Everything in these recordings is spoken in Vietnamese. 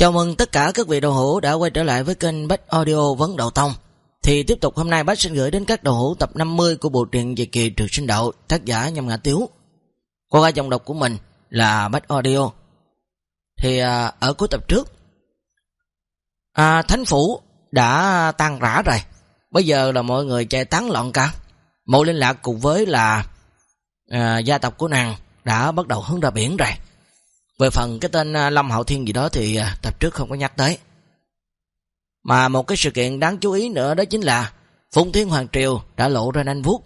Chào mừng tất cả các vị đầu hữu đã quay trở lại với kênh Bách Audio Vấn Đầu Tông. Thì tiếp tục hôm nay Bách xin gửi đến các đầu hữu tập 50 của bộ truyện về kỳ trường sinh đạo tác giả Nhâm Ngã Tiếu. Qua hai dòng đọc của mình là Bách Audio. Thì à, ở cuối tập trước, à, Thánh Phủ đã tan rã rồi. Bây giờ là mọi người chạy tán loạn cả. Mộ liên lạc cùng với là à, gia tộc của nàng đã bắt đầu hướng ra biển rồi. Về phần cái tên à, Lâm Hậu Thiên gì đó thì à, tập trước không có nhắc tới. Mà một cái sự kiện đáng chú ý nữa đó chính là Phụng Thiên Hoàng Triều đã lộ ra nanh vuốt.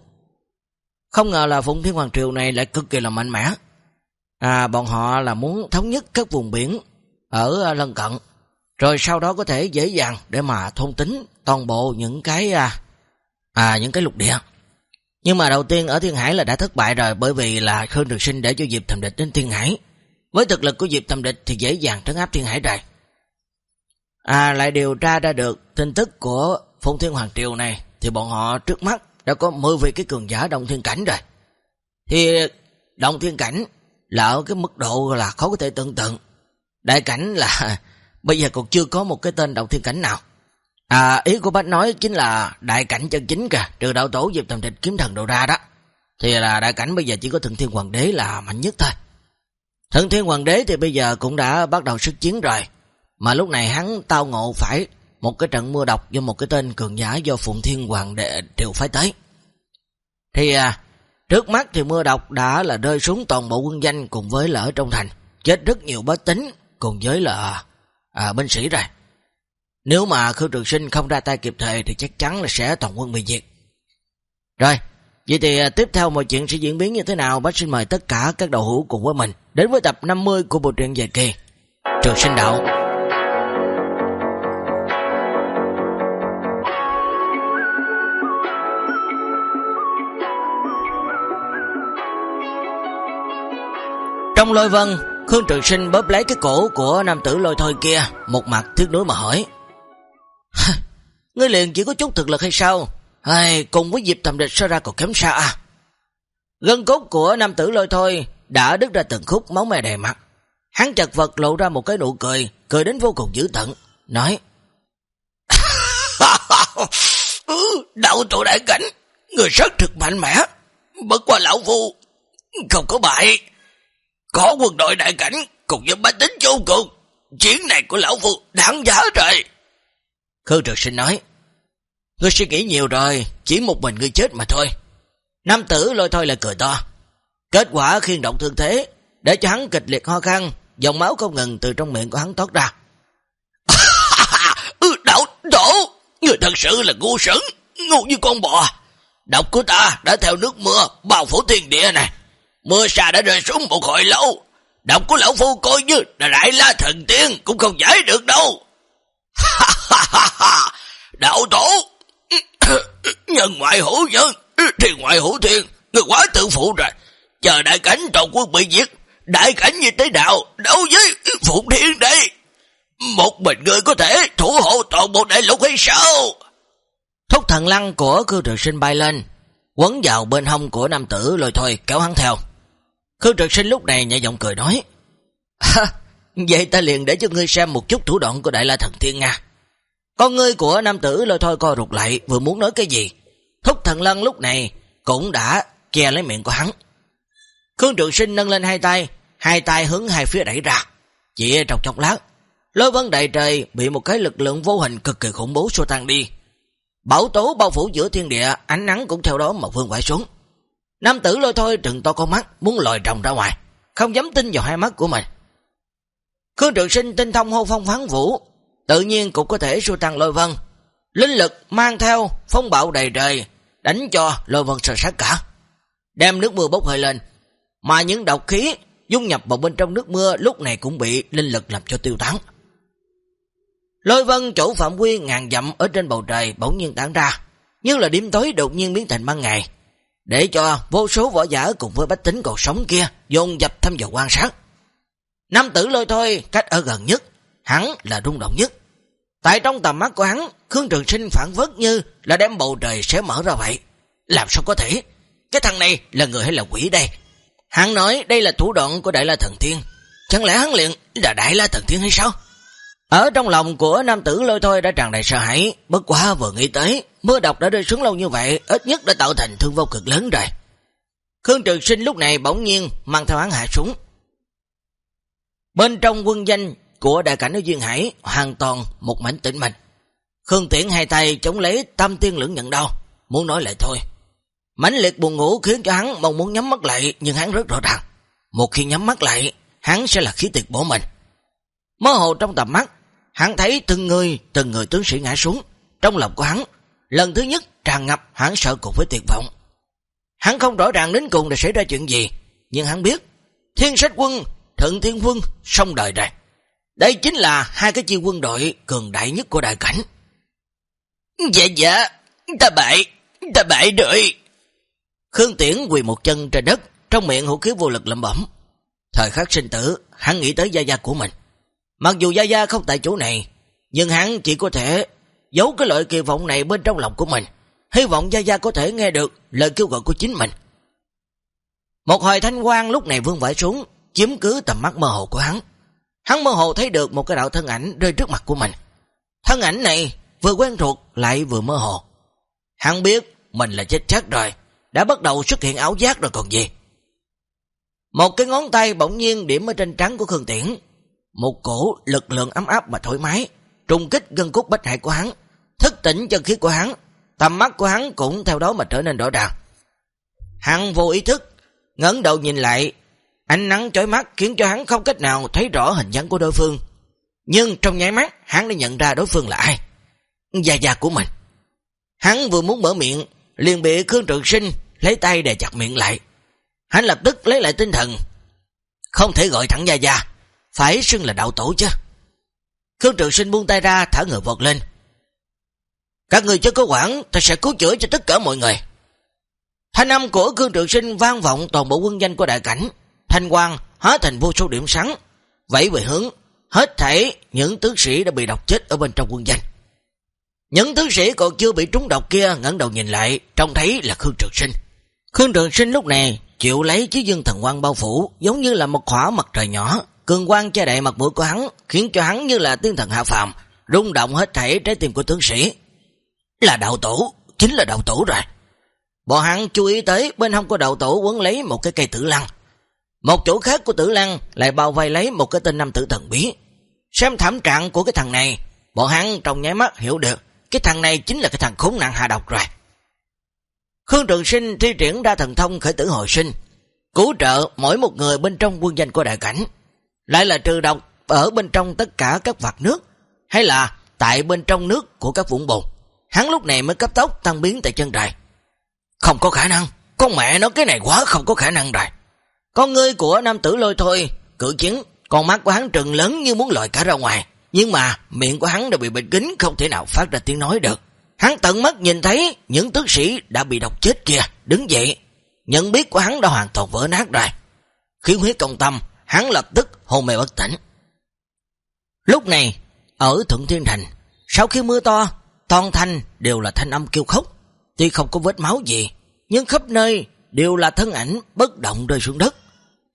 Không ngờ là Phụng Thiên Hoàng Triều này lại cực kỳ là mạnh mẽ. À, bọn họ là muốn thống nhất các vùng biển ở à, lân cận. Rồi sau đó có thể dễ dàng để mà thôn tính toàn bộ những cái à, à những cái lục địa. Nhưng mà đầu tiên ở Thiên Hải là đã thất bại rồi bởi vì là Khương Trường Sinh để cho Dịp Thầm Địch đến Thiên Hải. Với thực lực của Diệp Thầm Địch thì dễ dàng trấn áp Thiên Hải đài À lại điều tra ra được tin tức của Phong Thiên Hoàng Triều này thì bọn họ trước mắt đã có 10 vị cái cường giả Động Thiên Cảnh rồi. Thì Động Thiên Cảnh là ở cái mức độ là khó có thể tưởng tượng. Đại Cảnh là bây giờ còn chưa có một cái tên Động Thiên Cảnh nào. À ý của bác nói chính là Đại Cảnh chân chính kìa, trừ đạo tổ Diệp Tầm Địch kiếm thần đồ ra đó. Thì là Đại Cảnh bây giờ chỉ có Thượng Thiên Hoàng Đế là mạnh nhất thôi thần Thiên Hoàng Đế thì bây giờ cũng đã bắt đầu sức chiến rồi. Mà lúc này hắn tao ngộ phải một cái trận mưa độc do một cái tên cường giả do Phụng Thiên Hoàng Đệ đều phái tới. Thì à, trước mắt thì mưa độc đã là rơi xuống toàn bộ quân danh cùng với là ở trong thành. Chết rất nhiều bá tính cùng với là à, binh sĩ rồi. Nếu mà Khương Trường Sinh không ra tay kịp thời thì chắc chắn là sẽ toàn quân bị diệt. Rồi, vậy thì à, tiếp theo mọi chuyện sẽ diễn biến như thế nào? Bác xin mời tất cả các đầu hữu cùng với mình đến với tập 50 của bộ truyện dài kỳ Trường Sinh Đạo. Trong lôi vân, Khương Trường Sinh bóp lấy cái cổ của nam tử lôi thôi kia, một mặt thước núi mà hỏi. Ngươi liền chỉ có chút thực lực hay sao? Hay, cùng với dịp thầm địch sao ra còn kém xa à? Gân cốt của nam tử lôi thôi đã đứt ra từng khúc máu me đầy mặt. Hắn chật vật lộ ra một cái nụ cười, cười đến vô cùng dữ tận, nói Đạo tổ đại cảnh, người rất thực mạnh mẽ, bất qua lão phu, không có bại. Có quân đội đại cảnh cùng với bách tính vô cùng, chiến này của lão phu đáng giá rồi. Khương trực sinh nói, Ngươi suy nghĩ nhiều rồi, chỉ một mình ngươi chết mà thôi. Nam tử lôi thôi là cười to. Kết quả khiên động thương thế, để cho hắn kịch liệt ho khăn, dòng máu không ngừng từ trong miệng của hắn thoát ra. ừ, đạo đổ, người thật sự là ngu sững, ngu như con bò. Độc của ta đã theo nước mưa bao phủ thiên địa này. Mưa xa đã rơi xuống một hồi lâu. Độc của lão phu coi như là đại la thần tiên cũng không giải được đâu. đạo tổ, nhân ngoại hữu nhân, ừ, thì ngoại hữu thiên, người quá tự phụ rồi chờ đại cảnh toàn quân bị giết, đại cảnh như thế nào, đấu với Phụng Thiên đây. Một mình người có thể thủ hộ toàn bộ đại lục hay sao? Thúc thần lăng của cư Trực Sinh bay lên, quấn vào bên hông của nam tử lôi thôi kéo hắn theo. Khương Trực Sinh lúc này nhẹ giọng cười nói, Vậy ta liền để cho ngươi xem một chút thủ đoạn của Đại La Thần Thiên Nga. Con ngươi của nam tử lôi thôi co rụt lại, vừa muốn nói cái gì. Thúc thần lân lúc này cũng đã che lấy miệng của hắn. Khương Trường Sinh nâng lên hai tay, hai tay hướng hai phía đẩy ra. Chỉ trong chốc lát, lôi vấn đại trời bị một cái lực lượng vô hình cực kỳ khủng bố xua tan đi. Bảo tố bao phủ giữa thiên địa, ánh nắng cũng theo đó mà vương quải xuống. Nam tử lôi thôi trừng to con mắt, muốn lòi rồng ra ngoài, không dám tin vào hai mắt của mình. Khương Trường Sinh tinh thông hô phong phán vũ, tự nhiên cũng có thể xua tan lôi vân. Linh lực mang theo phong bạo đầy trời, đánh cho lôi vân sợ sát cả. Đem nước mưa bốc hơi lên, mà những độc khí dung nhập vào bên trong nước mưa lúc này cũng bị linh lực làm cho tiêu tán. Lôi vân chỗ phạm quy ngàn dặm ở trên bầu trời bỗng nhiên tản ra, nhưng là điểm tối đột nhiên biến thành ban ngày, để cho vô số võ giả cùng với bách tính còn sống kia dồn dập thăm dò quan sát. Nam tử lôi thôi cách ở gần nhất, hắn là rung động nhất. Tại trong tầm mắt của hắn, Khương Trường Sinh phản vất như là đem bầu trời sẽ mở ra vậy. Làm sao có thể? Cái thằng này là người hay là quỷ đây? Hắn nói đây là thủ đoạn của Đại La Thần Thiên. Chẳng lẽ hắn liền là Đại La Thần Thiên hay sao? Ở trong lòng của nam tử lôi thôi đã tràn đầy sợ hãi, bất quá vừa nghĩ tới, mưa độc đã rơi xuống lâu như vậy, ít nhất đã tạo thành thương vô cực lớn rồi. Khương Trường Sinh lúc này bỗng nhiên mang theo hắn hạ xuống. Bên trong quân danh của đại cảnh ở Duyên Hải hoàn toàn một mảnh tĩnh mịch. Khương Tiễn hai tay chống lấy tam tiên lưỡng nhận đau, muốn nói lại thôi. Mãnh liệt buồn ngủ khiến cho hắn mong muốn nhắm mắt lại nhưng hắn rất rõ ràng. Một khi nhắm mắt lại, hắn sẽ là khí tiệt bổ mình. Mơ hồ trong tầm mắt, hắn thấy từng người, từng người tướng sĩ ngã xuống. Trong lòng của hắn, lần thứ nhất tràn ngập hắn sợ cùng với tuyệt vọng. Hắn không rõ ràng đến cùng đã xảy ra chuyện gì, nhưng hắn biết, thiên sách quân, thượng thiên quân, xong đời này. Đây chính là hai cái chi quân đội cường đại nhất của đại cảnh. Dạ dạ, ta bại, ta bại rồi. Khương Tiễn quỳ một chân trên đất, trong miệng hữu khí vô lực lẩm bẩm. Thời khắc sinh tử, hắn nghĩ tới gia gia của mình. Mặc dù gia gia không tại chỗ này, nhưng hắn chỉ có thể giấu cái lợi kỳ vọng này bên trong lòng của mình. Hy vọng gia gia có thể nghe được lời kêu gọi của chính mình. Một hồi thanh quang lúc này vương vãi xuống, chiếm cứ tầm mắt mơ hồ của hắn. Hắn mơ hồ thấy được một cái đạo thân ảnh rơi trước mặt của mình. Thân ảnh này vừa quen thuộc lại vừa mơ hồ. Hắn biết mình là chết chắc rồi, đã bắt đầu xuất hiện áo giác rồi còn gì. Một cái ngón tay bỗng nhiên điểm ở trên trắng của Khương Tiễn. Một cổ lực lượng ấm áp mà thoải mái, trùng kích gân cốt bách hại của hắn, thức tỉnh chân khí của hắn, tầm mắt của hắn cũng theo đó mà trở nên rõ ràng. Hắn vô ý thức, ngấn đầu nhìn lại, ánh nắng chói mắt khiến cho hắn không cách nào thấy rõ hình dáng của đối phương. Nhưng trong nháy mắt, hắn đã nhận ra đối phương là ai. Gia gia của mình. Hắn vừa muốn mở miệng, liền bị Khương Trường Sinh lấy tay để chặt miệng lại. Hắn lập tức lấy lại tinh thần. Không thể gọi thẳng Gia Gia, phải xưng là đạo tổ chứ. Khương Trường Sinh buông tay ra thả người vọt lên. Các người chưa có quản, ta sẽ cứu chữa cho tất cả mọi người. Thanh âm của Khương Trường Sinh vang vọng toàn bộ quân danh của đại cảnh. Thanh quang hóa thành vô số điểm sáng, vẫy về hướng, hết thảy những tướng sĩ đã bị độc chết ở bên trong quân danh. Những tướng sĩ còn chưa bị trúng độc kia ngẩng đầu nhìn lại, trông thấy là Khương Trường Sinh. Khương Trường Sinh lúc này chịu lấy chiếc dương thần quang bao phủ, giống như là một khỏa mặt trời nhỏ, cường quang che đậy mặt mũi của hắn, khiến cho hắn như là tiên thần hạ phàm, rung động hết thảy trái tim của tướng sĩ. Là đạo tổ, chính là đạo tổ rồi. Bọn hắn chú ý tới bên hông của đạo tổ quấn lấy một cái cây tử lăng. Một chỗ khác của tử lăng lại bao vây lấy một cái tên nam tử thần bí. Xem thảm trạng của cái thằng này, bọn hắn trong nháy mắt hiểu được cái thằng này chính là cái thằng khốn nạn hạ độc rồi. Khương Trường Sinh thi triển ra thần thông khởi tử hồi sinh, cứu trợ mỗi một người bên trong quân danh của đại cảnh, lại là trừ độc ở bên trong tất cả các vạt nước, hay là tại bên trong nước của các vũng bồn Hắn lúc này mới cấp tốc tăng biến tại chân trời. Không có khả năng, con mẹ nó cái này quá không có khả năng rồi. Con ngươi của nam tử lôi thôi, cử chứng, con mắt của hắn trừng lớn như muốn lòi cả ra ngoài, nhưng mà miệng của hắn đã bị bệnh kính không thể nào phát ra tiếng nói được. Hắn tận mắt nhìn thấy những tước sĩ đã bị độc chết kia, đứng dậy. Nhận biết của hắn đã hoàn toàn vỡ nát rồi. khi huyết công tâm, hắn lập tức hôn mê bất tỉnh. Lúc này, ở Thuận Thiên Thành, sau khi mưa to, toàn thanh đều là thanh âm kêu khóc. Tuy không có vết máu gì, nhưng khắp nơi đều là thân ảnh bất động rơi xuống đất.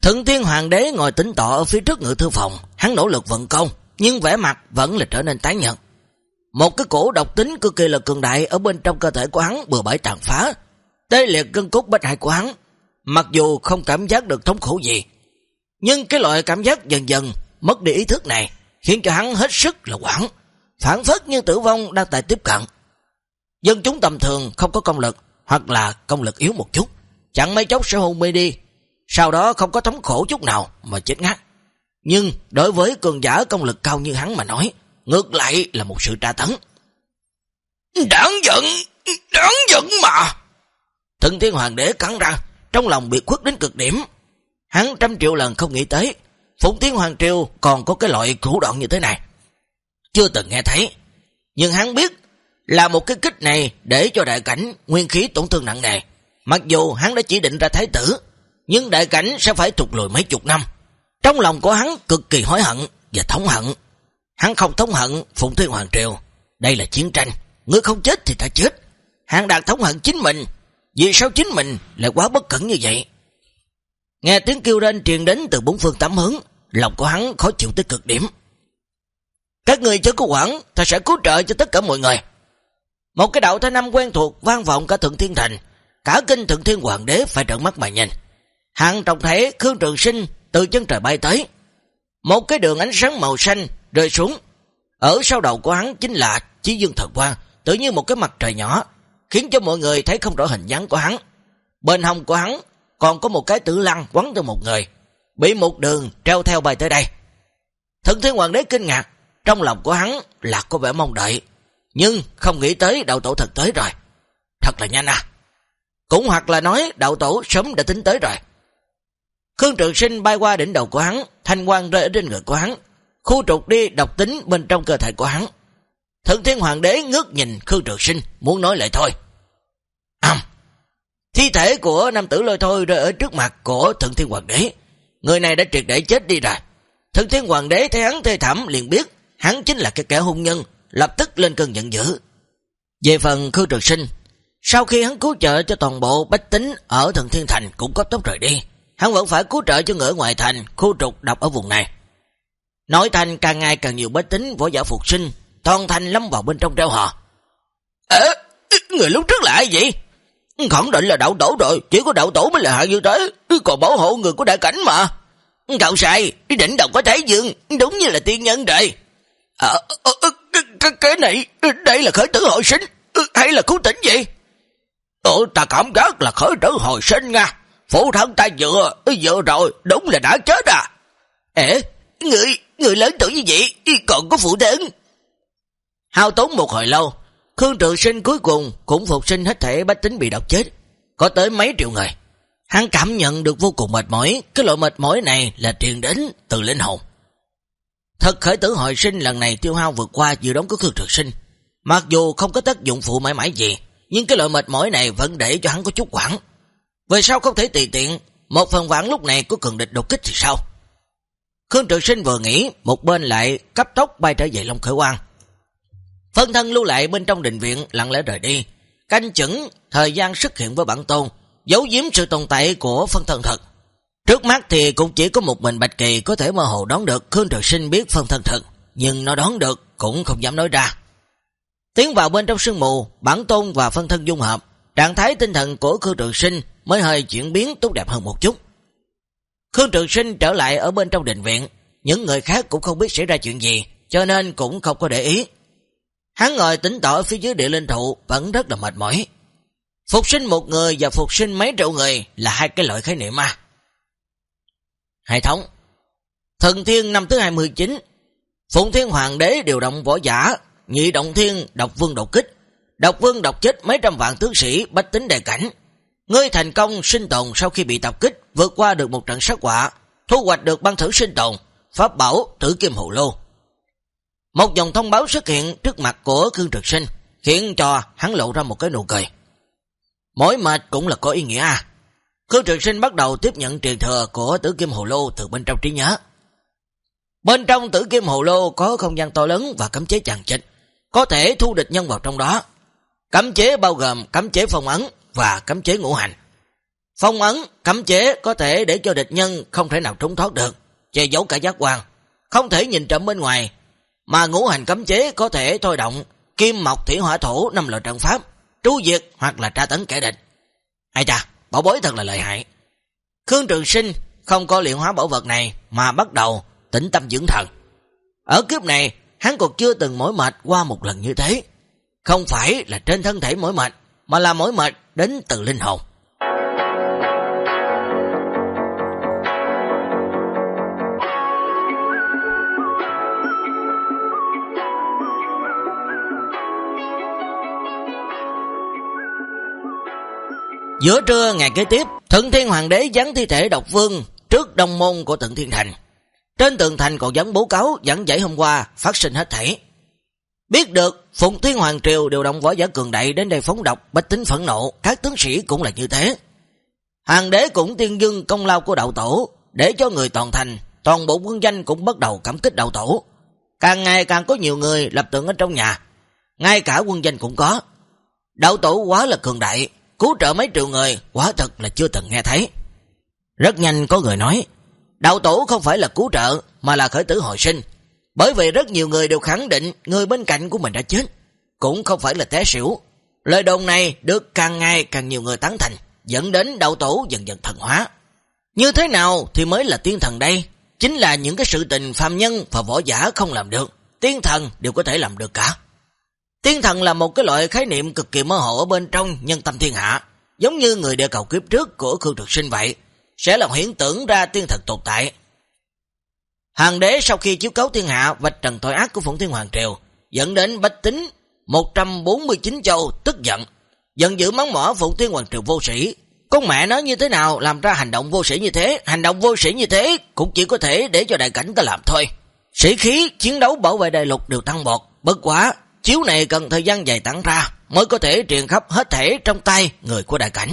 Thượng Thiên Hoàng đế ngồi tính tọa ở phía trước ngự thư phòng, hắn nỗ lực vận công, nhưng vẻ mặt vẫn là trở nên tái nhợt. Một cái cổ độc tính cực kỳ là cường đại ở bên trong cơ thể của hắn bừa bãi tàn phá, tê liệt gân cốt bách hại của hắn, mặc dù không cảm giác được thống khổ gì. Nhưng cái loại cảm giác dần dần mất đi ý thức này khiến cho hắn hết sức là quảng, phản phất như tử vong đang tại tiếp cận. Dân chúng tầm thường không có công lực hoặc là công lực yếu một chút, chẳng mấy chốc sẽ hôn mê đi, sau đó không có thống khổ chút nào mà chết ngắt. Nhưng đối với cường giả công lực cao như hắn mà nói, ngược lại là một sự tra tấn. Đáng giận, đáng giận mà. Thần thiên hoàng đế cắn ra, trong lòng bị khuất đến cực điểm. Hắn trăm triệu lần không nghĩ tới, Phụng Thiên Hoàng Triều còn có cái loại thủ đoạn như thế này. Chưa từng nghe thấy, nhưng hắn biết là một cái kích này để cho đại cảnh nguyên khí tổn thương nặng nề. Mặc dù hắn đã chỉ định ra thái tử, nhưng đại cảnh sẽ phải trục lùi mấy chục năm. Trong lòng của hắn cực kỳ hối hận và thống hận. Hắn không thống hận Phụng Thiên Hoàng Triều. Đây là chiến tranh. Ngươi không chết thì ta chết. Hắn đang thống hận chính mình. Vì sao chính mình lại quá bất cẩn như vậy? Nghe tiếng kêu lên truyền đến từ bốn phương tám hướng. Lòng của hắn khó chịu tới cực điểm. Các người chớ có quản, ta sẽ cứu trợ cho tất cả mọi người. Một cái đạo thái năm quen thuộc vang vọng cả thượng thiên thành, cả kinh thượng thiên hoàng đế phải trợn mắt mà nhìn. Hàng trọng thể Khương Trường Sinh từ chân trời bay tới. Một cái đường ánh sáng màu xanh rơi xuống. Ở sau đầu của hắn chính là Chí Dương Thần Quang, tự như một cái mặt trời nhỏ, khiến cho mọi người thấy không rõ hình dáng của hắn. Bên hông của hắn còn có một cái tử lăng quấn từ một người, bị một đường treo theo bay tới đây. thần Thiên Hoàng đế kinh ngạc, trong lòng của hắn là có vẻ mong đợi, nhưng không nghĩ tới đạo tổ thật tới rồi. Thật là nhanh à. Cũng hoặc là nói đạo tổ sớm đã tính tới rồi. Khương Trường Sinh bay qua đỉnh đầu của hắn, thanh quang rơi ở trên người của hắn, khu trục đi độc tính bên trong cơ thể của hắn. Thượng Thiên Hoàng đế ngước nhìn Khương Trường Sinh, muốn nói lại thôi. À, thi thể của nam tử lôi thôi rơi ở trước mặt của Thượng Thiên Hoàng đế. Người này đã triệt để chết đi rồi. Thượng Thiên Hoàng đế thấy hắn thê thảm liền biết hắn chính là cái kẻ hung nhân, lập tức lên cơn giận dữ. Về phần Khương Trường Sinh, sau khi hắn cứu trợ cho toàn bộ bách tính ở Thần Thiên Thành cũng có tốc rời đi, hắn vẫn phải cứu trợ cho người ngoài thành, khu trục độc ở vùng này. Nói thành càng ngày càng nhiều bế tính võ giả phục sinh, toàn thành lâm vào bên trong treo hò. Ê, người lúc trước là ai vậy? Khẳng định là đạo tổ rồi, chỉ có đạo tổ mới là hạng như thế, còn bảo hộ người của đại cảnh mà. Cậu sai, đỉnh đầu có thái dương, đúng như là tiên nhân rồi. Ờ, ờ, ờ cái, cái này, đây là khởi tử hồi sinh, hay là cứu tỉnh vậy? Ủa, ta cảm giác là khởi tử hồi sinh nha. Phụ thân ta vừa, vừa rồi, đúng là đã chết à. Ế người, người lớn tuổi như vậy, còn có phụ thân. Hao tốn một hồi lâu, Khương Trường Sinh cuối cùng cũng phục sinh hết thể bách tính bị độc chết. Có tới mấy triệu người. Hắn cảm nhận được vô cùng mệt mỏi, cái loại mệt mỏi này là truyền đến từ linh hồn. Thật khởi tử hồi sinh lần này tiêu hao vượt qua dự đóng của Khương Trường Sinh. Mặc dù không có tác dụng phụ mãi mãi gì, nhưng cái loại mệt mỏi này vẫn để cho hắn có chút quảng. Vậy sao không thể tùy tiện, một phần vãn lúc này của cường địch đột kích thì sao? Khương Trường Sinh vừa nghĩ, một bên lại cấp tốc bay trở về Long Khởi Quang. Phân thân lưu lại bên trong đình viện lặng lẽ rời đi, canh chững thời gian xuất hiện với bản tôn, giấu giếm sự tồn tại của phân thân thật. Trước mắt thì cũng chỉ có một mình Bạch Kỳ có thể mơ hồ đón được Khương Trường Sinh biết phân thân thật, nhưng nó đón được cũng không dám nói ra. Tiến vào bên trong sương mù, bản tôn và phân thân dung hợp, trạng thái tinh thần của Khương Trường Sinh mới hơi chuyển biến tốt đẹp hơn một chút. Khương Trường Sinh trở lại ở bên trong đình viện, những người khác cũng không biết xảy ra chuyện gì, cho nên cũng không có để ý. Hắn ngồi tỉnh tỏ phía dưới địa linh thụ vẫn rất là mệt mỏi. Phục sinh một người và phục sinh mấy triệu người là hai cái loại khái niệm mà. Hệ thống Thần Thiên năm thứ 29 Phụng Thiên Hoàng đế điều động võ giả Nhị động thiên độc vương độc kích Độc vương độc chết mấy trăm vạn tướng sĩ Bách tính đề cảnh Ngươi thành công sinh tồn sau khi bị tập kích Vượt qua được một trận sát quả Thu hoạch được băng thử sinh tồn Pháp bảo tử kim hồ lô Một dòng thông báo xuất hiện trước mặt của Khương Trực Sinh Khiến cho hắn lộ ra một cái nụ cười Mỗi mệt cũng là có ý nghĩa à Khương Trực Sinh bắt đầu tiếp nhận truyền thừa của tử kim hồ lô từ bên trong trí nhớ. Bên trong tử kim hồ lô có không gian to lớn và cấm chế chàng chịch, có thể thu địch nhân vào trong đó. Cấm chế bao gồm cấm chế phong ấn và cấm chế ngũ hành. Phong ấn, cấm chế có thể để cho địch nhân không thể nào trốn thoát được, che giấu cả giác quan, không thể nhìn trộm bên ngoài, mà ngũ hành cấm chế có thể thôi động kim mộc thủy hỏa thổ năm loại trận pháp, tru diệt hoặc là tra tấn kẻ địch. Ai cha, bảo bối thật là lợi hại. Khương Trường Sinh không có luyện hóa bảo vật này mà bắt đầu tĩnh tâm dưỡng thần. Ở kiếp này, hắn còn chưa từng mỏi mệt qua một lần như thế. Không phải là trên thân thể mỏi mệt, mà là mỏi mệt đến từ linh hồn. Giữa trưa ngày kế tiếp, Thượng Thiên Hoàng đế dán thi thể độc vương trước đông môn của Thượng Thiên Thành. Trên tường thành còn dán bố cáo dẫn dãy hôm qua phát sinh hết thảy. Biết được Phụng Thiên Hoàng Triều điều động võ giả cường đại đến đây phóng độc, bách tính phẫn nộ, các tướng sĩ cũng là như thế. Hoàng đế cũng tiên dưng công lao của đạo tổ, để cho người toàn thành, toàn bộ quân danh cũng bắt đầu cảm kích đạo tổ. Càng ngày càng có nhiều người lập tượng ở trong nhà, ngay cả quân danh cũng có. Đạo tổ quá là cường đại, cứu trợ mấy triệu người, quả thật là chưa từng nghe thấy. Rất nhanh có người nói, đạo tổ không phải là cứu trợ, mà là khởi tử hồi sinh. Bởi vì rất nhiều người đều khẳng định người bên cạnh của mình đã chết, cũng không phải là té xỉu. Lời đồn này được càng ngày càng nhiều người tán thành, dẫn đến đạo tổ dần dần thần hóa. Như thế nào thì mới là tiên thần đây? Chính là những cái sự tình phàm nhân và võ giả không làm được, tiên thần đều có thể làm được cả. Tiên thần là một cái loại khái niệm cực kỳ mơ hồ ở bên trong nhân tâm thiên hạ, giống như người địa cầu kiếp trước của Khương Trực Sinh vậy, sẽ là hiển tưởng ra tiên thần tồn tại. Hàng đế sau khi chiếu cấu thiên hạ vạch trần tội ác của Phụng Thiên Hoàng Triều, dẫn đến bách tính 149 châu tức giận, giận dữ mắng mỏ Phụng Thiên Hoàng Triều vô sĩ. Con mẹ nói như thế nào làm ra hành động vô sĩ như thế, hành động vô sĩ như thế cũng chỉ có thể để cho đại cảnh ta làm thôi. Sĩ khí, chiến đấu bảo vệ đại lục đều tăng bọt, bất quá, chiếu này cần thời gian dài tặng ra mới có thể truyền khắp hết thể trong tay người của đại cảnh.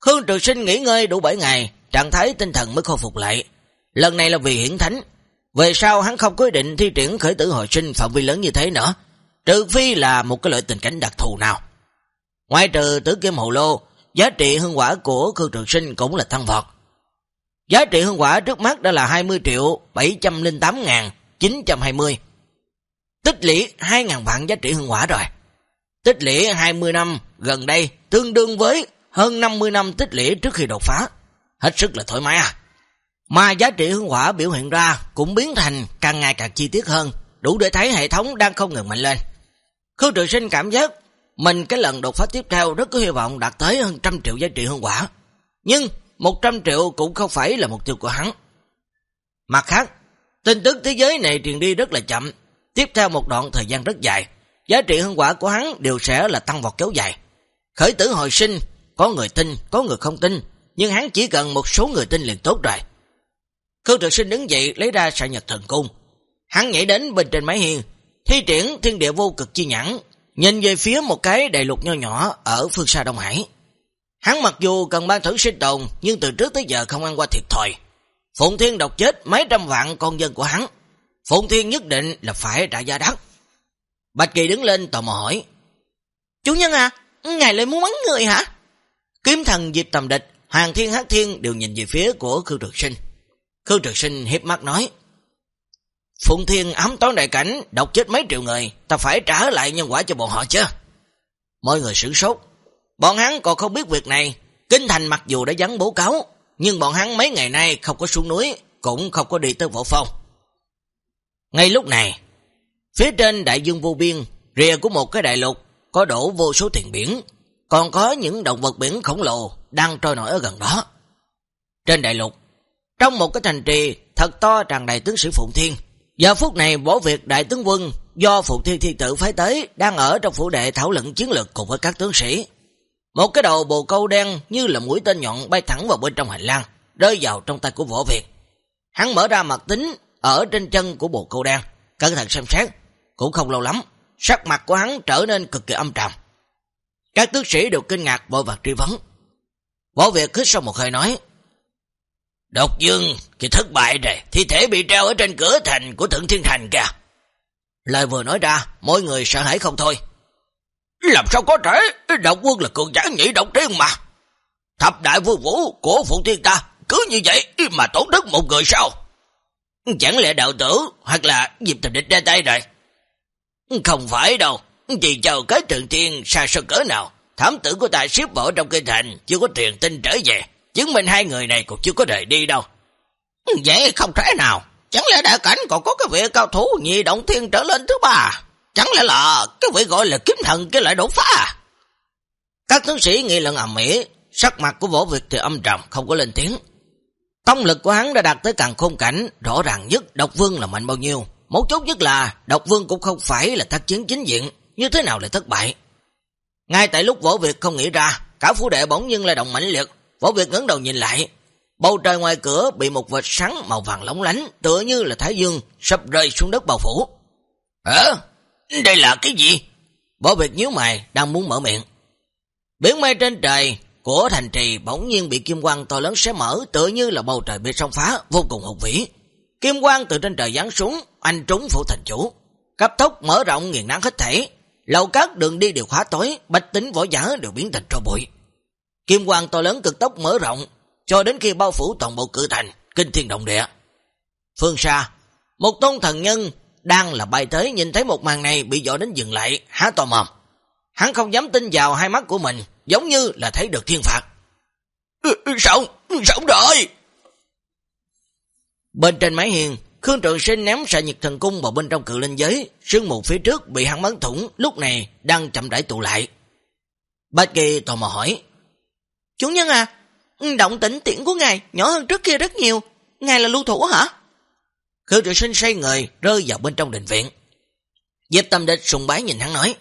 Khương Trường Sinh nghỉ ngơi đủ 7 ngày, trạng thái tinh thần mới khôi phục lại. Lần này là vì hiển thánh, về sau hắn không quyết định thi triển khởi tử hồi sinh phạm vi lớn như thế nữa, trừ phi là một cái loại tình cảnh đặc thù nào. Ngoài trừ tử kim hồ lô, giá trị hương quả của Khương Trường Sinh cũng là tăng vọt. Giá trị hương quả trước mắt đã là 20 triệu 708.920. Tích lũy 2.000 vạn giá trị hương quả rồi. Tích lũy 20 năm gần đây tương đương với hơn 50 năm tích lũy trước khi đột phá. Hết sức là thoải mái à. Mà giá trị hương hỏa biểu hiện ra cũng biến thành càng ngày càng chi tiết hơn, đủ để thấy hệ thống đang không ngừng mạnh lên. Khương Trường Sinh cảm giác mình cái lần đột phá tiếp theo rất có hy vọng đạt tới hơn trăm triệu giá trị hương quả, Nhưng 100 triệu cũng không phải là mục tiêu của hắn. Mặt khác, tin tức thế giới này truyền đi rất là chậm, tiếp theo một đoạn thời gian rất dài, giá trị hương quả của hắn đều sẽ là tăng vọt kéo dài. Khởi tử hồi sinh, có người tin, có người không tin, nhưng hắn chỉ cần một số người tin liền tốt rồi. Khương Trực Sinh đứng dậy lấy ra sợi nhật thần cung. Hắn nhảy đến bên trên mái hiên, thi triển thiên địa vô cực chi nhãn, nhìn về phía một cái đại lục nho nhỏ ở phương xa Đông Hải. Hắn mặc dù cần ban thử sinh tồn, nhưng từ trước tới giờ không ăn qua thiệt thòi. Phụng Thiên độc chết mấy trăm vạn con dân của hắn. Phụng Thiên nhất định là phải trả giá đắt. Bạch Kỳ đứng lên tò mò hỏi. Chủ nhân à, ngài lại muốn bắn người hả? Kiếm thần dịp tầm địch, Hoàng Thiên Hát Thiên đều nhìn về phía của Khương Trực Sinh. Khương Trực Sinh hiếp mắt nói. Phụng Thiên ám toán đại cảnh, độc chết mấy triệu người, ta phải trả lại nhân quả cho bọn họ chứ. Mọi người sửng sốt. Bọn hắn còn không biết việc này. Kinh Thành mặc dù đã dắn bố cáo, nhưng bọn hắn mấy ngày nay không có xuống núi, cũng không có đi tới võ phong. Ngay lúc này, phía trên đại dương vô biên, rìa của một cái đại lục, có đổ vô số tiền biển, còn có những động vật biển khổng lồ đang trôi nổi ở gần đó. Trên đại lục, trong một cái thành trì thật to tràn đầy tướng sĩ Phụng Thiên, giờ phút này bổ việc đại tướng quân do Phụng Thiên Thiên Tử phái tới đang ở trong phủ đệ thảo luận chiến lược cùng với các tướng sĩ. Một cái đầu bồ câu đen như là mũi tên nhọn bay thẳng vào bên trong hành lang, rơi vào trong tay của võ Việt. Hắn mở ra mặt tính ở trên chân của bồ câu đen, cẩn thận xem xét, cũng không lâu lắm, sắc mặt của hắn trở nên cực kỳ âm trầm. Các tướng sĩ đều kinh ngạc vội vàng truy vấn. Võ Việt khích sau một hơi nói, Độc dương thì thất bại rồi, thi thể bị treo ở trên cửa thành của Thượng Thiên Thành kìa. Lời vừa nói ra, mỗi người sợ hãi không thôi. Làm sao có thể, độc quân là cường giả nhị độc riêng mà. Thập đại vương vũ của Phụ Thiên ta, cứ như vậy mà tổn thất một người sao? Chẳng lẽ đạo tử hoặc là dịp tình địch ra tay rồi? Không phải đâu, chỉ chờ cái trường thiên xa sơ cỡ nào, thám tử của ta xếp bỏ trong kinh thành, chưa có truyền tin trở về, chứng minh hai người này còn chưa có rời đi đâu. Ừ, vậy không thể nào, chẳng lẽ đại cảnh còn có cái vị cao thủ nhị động thiên trở lên thứ ba, chẳng lẽ là cái vị gọi là kiếm thần cái lại đổ phá à? Các tướng sĩ nghi lần ầm mỹ, sắc mặt của võ Việt thì âm trầm, không có lên tiếng. Tông lực của hắn đã đạt tới càng khôn cảnh, rõ ràng nhất độc vương là mạnh bao nhiêu. Mấu chốt nhất là độc vương cũng không phải là tác chiến chính diện, như thế nào lại thất bại. Ngay tại lúc võ Việt không nghĩ ra, cả phủ đệ bỗng nhiên lại động mãnh liệt, võ Việt ngấn đầu nhìn lại. Bầu trời ngoài cửa bị một vệt sáng màu vàng lóng lánh, tựa như là Thái Dương sắp rơi xuống đất bao phủ. Hả? Đây là cái gì? Võ Việt nhíu mày, đang muốn mở miệng. Biển mây trên trời của thành trì bỗng nhiên bị kim quang to lớn xé mở, tựa như là bầu trời bị sông phá, vô cùng hùng vĩ. Kim quang từ trên trời giáng xuống, anh trúng phủ thành chủ. Cấp tốc mở rộng nghiền nắng hết thể. Lầu các đường đi đều khóa tối, bách tính võ giả đều biến thành tro bụi. Kim quang to lớn cực tốc mở rộng, cho đến khi bao phủ toàn bộ cự thành, kinh thiên động địa. Phương xa, Một tôn thần nhân đang là bay tới nhìn thấy một màn này bị dọa đến dừng lại, há to mồm. Hắn không dám tin vào hai mắt của mình, giống như là thấy được thiên phạt. Sống, sống rồi! Bên trên mái hiền, Khương Trường Sinh ném sợi nhiệt thần cung vào bên trong cự linh giới, sương mù phía trước bị hắn bắn thủng, lúc này đang chậm rãi tụ lại. Bạch Kỳ tò mò hỏi, Chủ nhân à, động tĩnh tiễn của ngài nhỏ hơn trước kia rất nhiều, ngài là lưu thủ hả? Khương Trường Sinh say người rơi vào bên trong đình viện. Diệp Tâm Địch sùng bái nhìn hắn nói,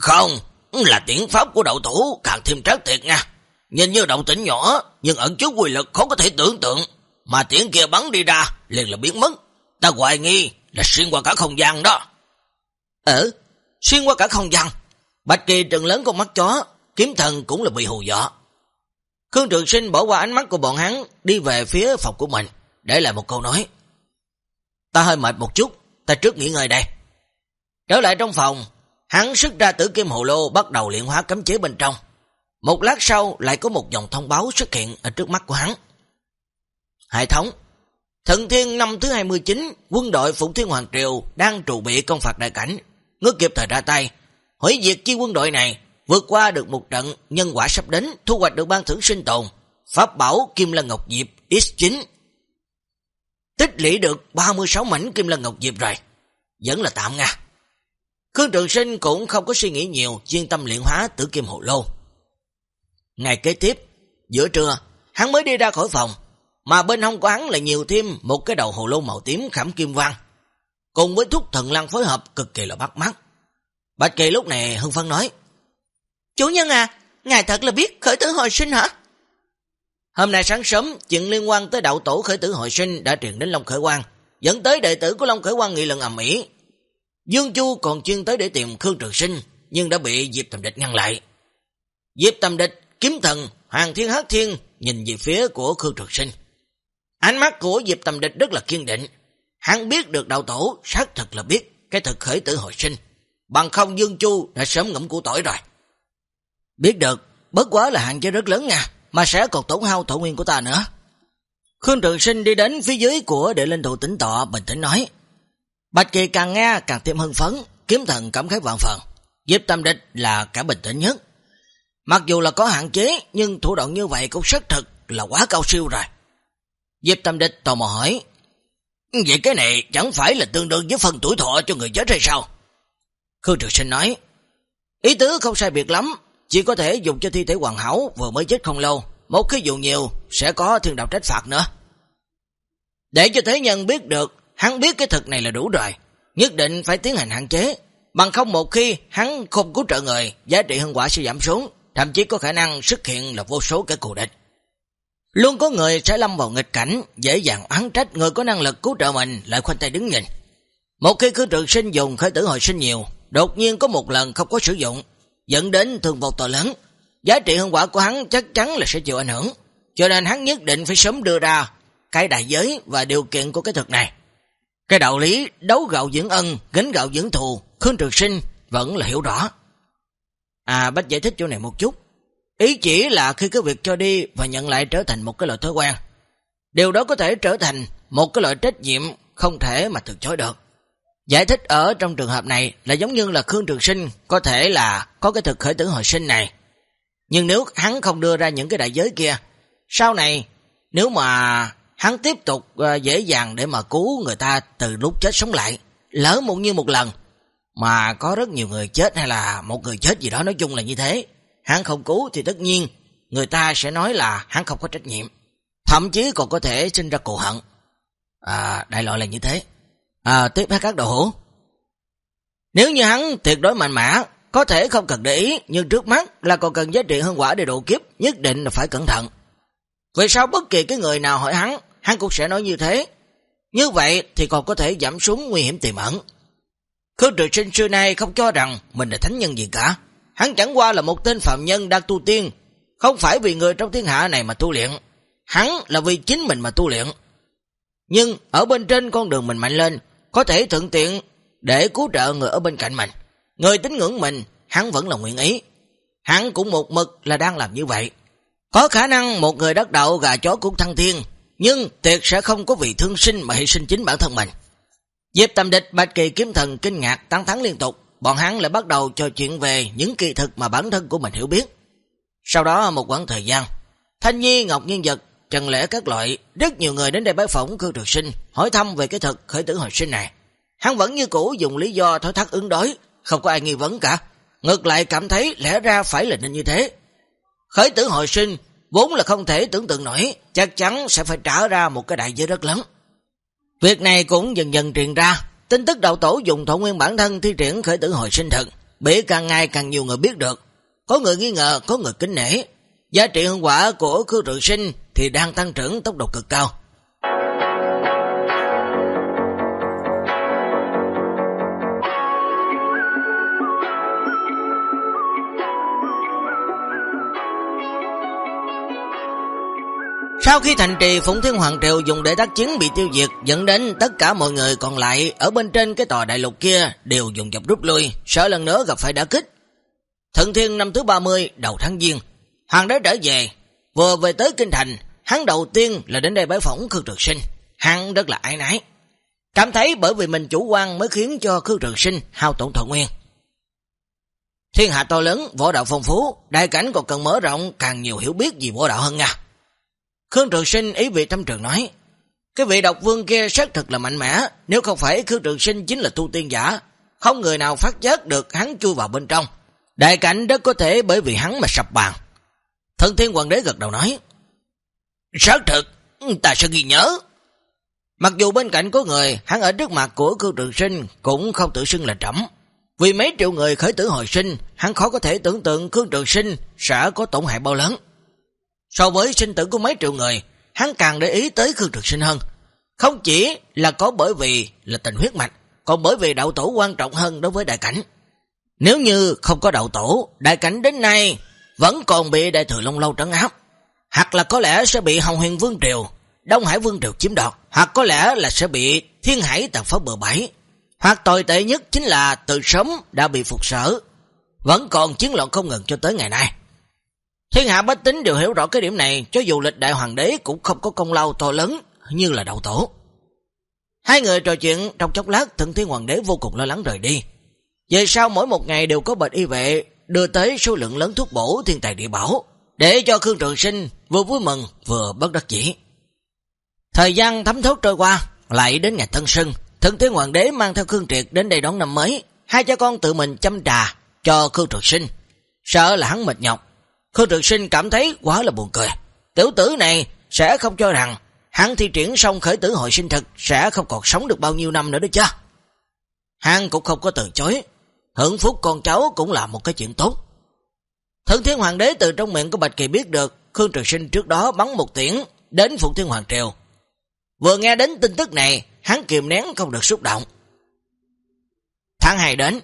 Không, là tiễn pháp của đậu thủ càng thêm trác thiệt nha. Nhìn như động tĩnh nhỏ, nhưng ẩn chứa quy lực không có thể tưởng tượng mà tiễn kia bắn đi ra, liền là biến mất. Ta hoài nghi là xuyên qua cả không gian đó. Ừ, xuyên qua cả không gian. Bạch Kỳ trừng lớn con mắt chó, kiếm thần cũng là bị hù dọ. Khương Trường Sinh bỏ qua ánh mắt của bọn hắn, đi về phía phòng của mình, để lại một câu nói. Ta hơi mệt một chút, ta trước nghỉ ngơi đây. Trở lại trong phòng, hắn xuất ra tử kim hồ lô bắt đầu luyện hóa cấm chế bên trong. Một lát sau lại có một dòng thông báo xuất hiện ở trước mắt của hắn. Hệ thống Thần Thiên năm thứ 29, quân đội Phụng Thiên Hoàng Triều đang trù bị công phạt đại cảnh, ngước kịp thời ra tay. Hủy diệt chi quân đội này, vượt qua được một trận, nhân quả sắp đến, thu hoạch được ban thưởng sinh tồn. Pháp bảo Kim Lân Ngọc Diệp X9. Tích lũy được 36 mảnh Kim Lân Ngọc Diệp rồi. Vẫn là tạm nha. Khương Trường Sinh cũng không có suy nghĩ nhiều, chuyên tâm luyện hóa tử kim hồ lô. Ngày kế tiếp, giữa trưa, hắn mới đi ra khỏi phòng, mà bên hông của hắn là nhiều thêm một cái đầu hồ lô màu tím khảm kim vang. Cùng với thuốc thần lăng phối hợp cực kỳ là bắt mắt. Bạch Kỳ lúc này hưng phân nói. Chủ nhân à, ngài thật là biết khởi tử hồi sinh hả? Hôm nay sáng sớm, chuyện liên quan tới đạo tổ khởi tử hồi sinh đã truyền đến Long Khởi Quang, dẫn tới đệ tử của Long Khởi Quang nghị luận ầm ĩ. Dương Chu còn chuyên tới để tìm Khương Trường Sinh, nhưng đã bị Diệp Tầm Địch ngăn lại. Diệp Tầm Địch, Kiếm Thần, Hoàng Thiên Hát Thiên nhìn về phía của Khương Trường Sinh. Ánh mắt của Diệp Tầm Địch rất là kiên định. Hắn biết được đạo tổ, xác thật là biết cái thực khởi tử hồi sinh. Bằng không Dương Chu đã sớm ngẫm củ tỏi rồi. Biết được, bất quá là hạn chế rất lớn nha, mà sẽ còn tổn hao thổ nguyên của ta nữa. Khương Trường Sinh đi đến phía dưới của đệ linh thụ tỉnh tọa, bình tĩnh nói. Bạch Kỳ càng nghe càng thêm hưng phấn, kiếm thần cảm khái vạn phần. Diệp Tâm Địch là cả bình tĩnh nhất. Mặc dù là có hạn chế, nhưng thủ đoạn như vậy cũng xác thực là quá cao siêu rồi. Diệp Tâm Địch tò mò hỏi, Vậy cái này chẳng phải là tương đương với phần tuổi thọ cho người chết hay sao? Khương Trường Sinh nói, Ý tứ không sai biệt lắm, chỉ có thể dùng cho thi thể hoàn hảo vừa mới chết không lâu, một khi dùng nhiều sẽ có thiên đạo trách phạt nữa. Để cho thế nhân biết được, hắn biết cái thực này là đủ rồi, nhất định phải tiến hành hạn chế, bằng không một khi hắn không cứu trợ người, giá trị hân quả sẽ giảm xuống, thậm chí có khả năng xuất hiện là vô số cái cù địch. Luôn có người sẽ lâm vào nghịch cảnh, dễ dàng oán trách người có năng lực cứu trợ mình lại khoanh tay đứng nhìn. Một khi cứ trường sinh dùng khởi tử hồi sinh nhiều, đột nhiên có một lần không có sử dụng, dẫn đến thương vong to lớn. Giá trị hương quả của hắn chắc chắn là sẽ chịu ảnh hưởng, cho nên hắn nhất định phải sớm đưa ra cái đại giới và điều kiện của cái thực này. Cái đạo lý đấu gạo dưỡng ân, gánh gạo dưỡng thù, Khương Trường Sinh vẫn là hiểu rõ. À, Bách giải thích chỗ này một chút. Ý chỉ là khi cái việc cho đi và nhận lại trở thành một cái loại thói quen. Điều đó có thể trở thành một cái loại trách nhiệm không thể mà từ chối được. Giải thích ở trong trường hợp này là giống như là Khương Trường Sinh có thể là có cái thực khởi tử hồi sinh này. Nhưng nếu hắn không đưa ra những cái đại giới kia, sau này nếu mà hắn tiếp tục ờ, dễ dàng để mà cứu người ta từ lúc chết sống lại, lỡ một như một lần, mà có rất nhiều người chết hay là một người chết gì đó nói chung là như thế, hắn không cứu thì tất nhiên người ta sẽ nói là hắn không có trách nhiệm. Thậm chí còn có thể sinh ra cù hận. À, đại loại là như thế. À, tiếp hay các đồ hổ Nếu như hắn tuyệt đối mạnh mẽ, có thể không cần để ý, nhưng trước mắt là còn cần giá trị hơn quả để độ kiếp, nhất định là phải cẩn thận. Vì sao bất kỳ cái người nào hỏi hắn, hắn cũng sẽ nói như thế. Như vậy thì còn có thể giảm xuống nguy hiểm tiềm ẩn. Khương trực sinh xưa nay không cho rằng mình là thánh nhân gì cả. Hắn chẳng qua là một tên phạm nhân đang tu tiên, không phải vì người trong thiên hạ này mà tu luyện. Hắn là vì chính mình mà tu luyện. Nhưng ở bên trên con đường mình mạnh lên, có thể thuận tiện để cứu trợ người ở bên cạnh mình. Người tín ngưỡng mình, hắn vẫn là nguyện ý. Hắn cũng một mực là đang làm như vậy. Có khả năng một người đắc đạo gà chó cũng thăng thiên, nhưng tuyệt sẽ không có vì thương sinh mà hy sinh chính bản thân mình. Diệp Tâm Địch, Bạch Kỳ kiếm thần kinh ngạc tăng thắng liên tục, bọn hắn lại bắt đầu trò chuyện về những kỳ thực mà bản thân của mình hiểu biết. Sau đó một quãng thời gian, Thanh Nhi, Ngọc Nhân Vật, Trần Lễ các loại, rất nhiều người đến đây bái phỏng cư Trường sinh, hỏi thăm về cái thật khởi tử hồi sinh này. Hắn vẫn như cũ dùng lý do thói thắt ứng đối, không có ai nghi vấn cả. Ngược lại cảm thấy lẽ ra phải là nên như thế. Khởi tử hồi sinh, vốn là không thể tưởng tượng nổi, chắc chắn sẽ phải trả ra một cái đại giới rất lớn. Việc này cũng dần dần truyền ra, tin tức đạo tổ dùng thổ nguyên bản thân thi triển khởi tử hồi sinh thật, bị càng ngày càng nhiều người biết được. Có người nghi ngờ, có người kính nể. Giá trị hương quả của khu tự sinh thì đang tăng trưởng tốc độ cực cao. Sau khi thành trì Phụng Thiên Hoàng Triều dùng để tác chiến bị tiêu diệt, dẫn đến tất cả mọi người còn lại ở bên trên cái tòa đại lục kia đều dùng dọc rút lui, sợ lần nữa gặp phải đả kích. Thận Thiên năm thứ 30, đầu tháng Giêng, Hoàng đế trở về, vừa về tới Kinh Thành, hắn đầu tiên là đến đây bái phỏng Khương Trường Sinh. Hắn rất là ái nái. Cảm thấy bởi vì mình chủ quan mới khiến cho Khương Trường Sinh hao tổn thọ nguyên. Thiên hạ to lớn, võ đạo phong phú, đại cảnh còn cần mở rộng càng nhiều hiểu biết gì võ đạo hơn nha. Khương Trường Sinh ý vị tâm trường nói, cái vị độc vương kia xác thực là mạnh mẽ, nếu không phải Khương Trường Sinh chính là tu tiên giả, không người nào phát giác được hắn chui vào bên trong. Đại cảnh rất có thể bởi vì hắn mà sập bàn thần thiên hoàng đế gật đầu nói, xác thực, ta sẽ ghi nhớ. Mặc dù bên cạnh có người, hắn ở trước mặt của Khương Trường Sinh cũng không tự xưng là trẫm Vì mấy triệu người khởi tử hồi sinh, hắn khó có thể tưởng tượng Khương Trường Sinh sẽ có tổn hại bao lớn. So với sinh tử của mấy triệu người, hắn càng để ý tới Khương trường Sinh hơn. Không chỉ là có bởi vì là tình huyết mạch, còn bởi vì đạo tổ quan trọng hơn đối với đại cảnh. Nếu như không có đạo tổ, đại cảnh đến nay vẫn còn bị đại thừa Long Lâu trấn áp. Hoặc là có lẽ sẽ bị Hồng Huyền Vương Triều, Đông Hải Vương Triều chiếm đoạt, hoặc có lẽ là sẽ bị Thiên Hải tàn phá bờ bãi. Hoặc tồi tệ nhất chính là từ sớm đã bị phục sở, vẫn còn chiến loạn không ngừng cho tới ngày nay. Thiên hạ bách tính đều hiểu rõ cái điểm này, cho dù lịch đại hoàng đế cũng không có công lao to lớn như là đầu tổ. Hai người trò chuyện trong chốc lát, thượng thiên hoàng đế vô cùng lo lắng rời đi. Về sau mỗi một ngày đều có bệnh y vệ đưa tới số lượng lớn thuốc bổ thiên tài địa bảo, để cho Khương Trường Sinh vừa vui mừng vừa bất đắc dĩ Thời gian thấm thốt trôi qua, lại đến ngày tân sưng, thân thế hoàng đế mang theo Khương Triệt đến đây đón năm mới, hai cha con tự mình chăm trà cho Khương Trường Sinh, sợ là hắn mệt nhọc Khương trường Sinh cảm thấy quá là buồn cười. Tiểu tử này sẽ không cho rằng hắn thi triển xong khởi tử hội sinh thực sẽ không còn sống được bao nhiêu năm nữa đó chứ. Hắn cũng không có từ chối. Hưởng phúc con cháu cũng là một cái chuyện tốt. Thượng Thiên Hoàng đế từ trong miệng của Bạch Kỳ biết được Khương trường Sinh trước đó bắn một tiễn đến Phụng Thiên Hoàng Triều. Vừa nghe đến tin tức này, hắn kiềm nén không được xúc động. Tháng 2 đến,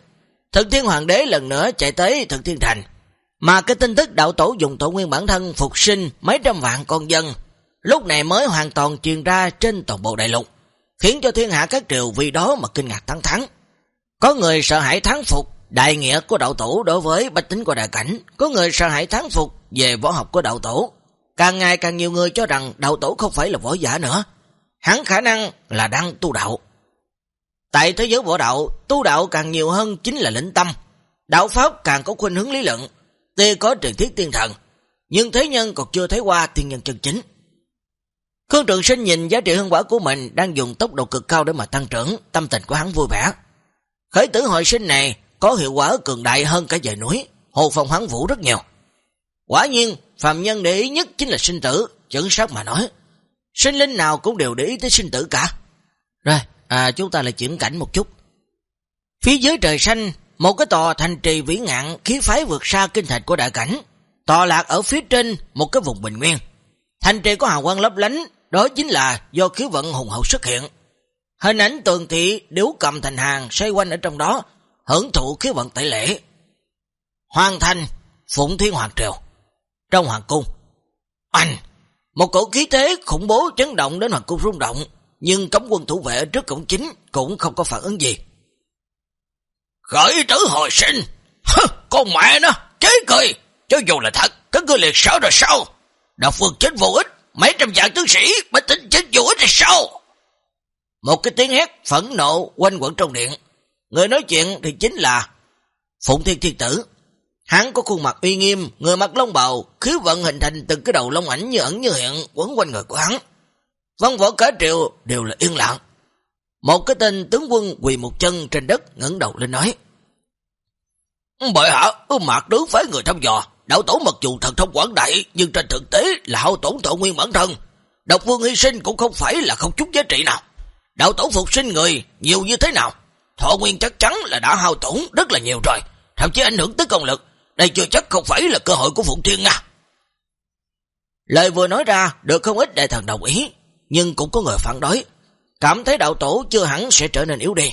Thượng Thiên Hoàng đế lần nữa chạy tới Thượng Thiên Thành, mà cái tin tức đạo tổ dùng tổ nguyên bản thân phục sinh mấy trăm vạn con dân, lúc này mới hoàn toàn truyền ra trên toàn bộ đại lục, khiến cho thiên hạ các triều vì đó mà kinh ngạc thắng thắng. Có người sợ hãi thắng phục đại nghĩa của đạo tổ đối với bách tính của đại cảnh, có người sợ hãi thắng phục về võ học của đạo tổ. Càng ngày càng nhiều người cho rằng đạo tổ không phải là võ giả nữa, hắn khả năng là đang tu đạo. Tại thế giới võ đạo, tu đạo càng nhiều hơn chính là lĩnh tâm. Đạo Pháp càng có khuynh hướng lý luận, Tuy có truyền thiết tiên thần, nhưng thế nhân còn chưa thấy qua tiên nhân chân chính. Khương Trường Sinh nhìn giá trị hương quả của mình đang dùng tốc độ cực cao để mà tăng trưởng, tâm tình của hắn vui vẻ. Khởi tử hồi sinh này có hiệu quả cường đại hơn cả dời núi, hồ phong hắn vũ rất nhiều. Quả nhiên, phàm nhân để ý nhất chính là sinh tử, chẩn sát mà nói. Sinh linh nào cũng đều để ý tới sinh tử cả. Rồi, à, chúng ta lại chuyển cảnh một chút. Phía dưới trời xanh, một cái tòa thành trì vĩ ngạn khí phái vượt xa kinh thạch của đại cảnh, tòa lạc ở phía trên một cái vùng bình nguyên. Thành trì có hào quang lấp lánh, đó chính là do khí vận hùng hậu xuất hiện. Hình ảnh tường thị điếu cầm thành hàng xoay quanh ở trong đó, hưởng thụ khí vận tẩy lễ. Hoàng thành, Phụng Thiên Hoàng Triều, trong Hoàng Cung. Anh, một cổ khí thế khủng bố chấn động đến Hoàng Cung rung động, nhưng cấm quân thủ vệ trước cổng chính cũng không có phản ứng gì. Khởi tử hồi sinh. Hừ, con mẹ nó, chế cười. Cho dù là thật, các ngươi liệt sở rồi sao? Đạo phương chết vô ích, mấy trăm dạng tướng sĩ, bách tính chết vô ích rồi sao? Một cái tiếng hét phẫn nộ quanh quẩn trong điện. Người nói chuyện thì chính là Phụng Thiên Thiên Tử. Hắn có khuôn mặt uy nghiêm, người mặc lông bào, khí vận hình thành từng cái đầu lông ảnh như ẩn như hiện quấn quanh người của hắn. Văn võ cả triệu đều là yên lặng. Một cái tên tướng quân quỳ một chân trên đất ngẩng đầu lên nói. Bởi hạ, mạc tướng phái người thăm dò, đạo tổ mặc dù thần thông quảng đại, nhưng trên thực tế là hao tổn tội nguyên bản thân. Độc vương hy sinh cũng không phải là không chút giá trị nào. Đạo tổ phục sinh người nhiều như thế nào? Thọ nguyên chắc chắn là đã hao tổn rất là nhiều rồi, thậm chí ảnh hưởng tới công lực. Đây chưa chắc không phải là cơ hội của Phụng Thiên nha. Lời vừa nói ra được không ít đại thần đồng ý, nhưng cũng có người phản đối, cảm thấy đạo tổ chưa hẳn sẽ trở nên yếu đi.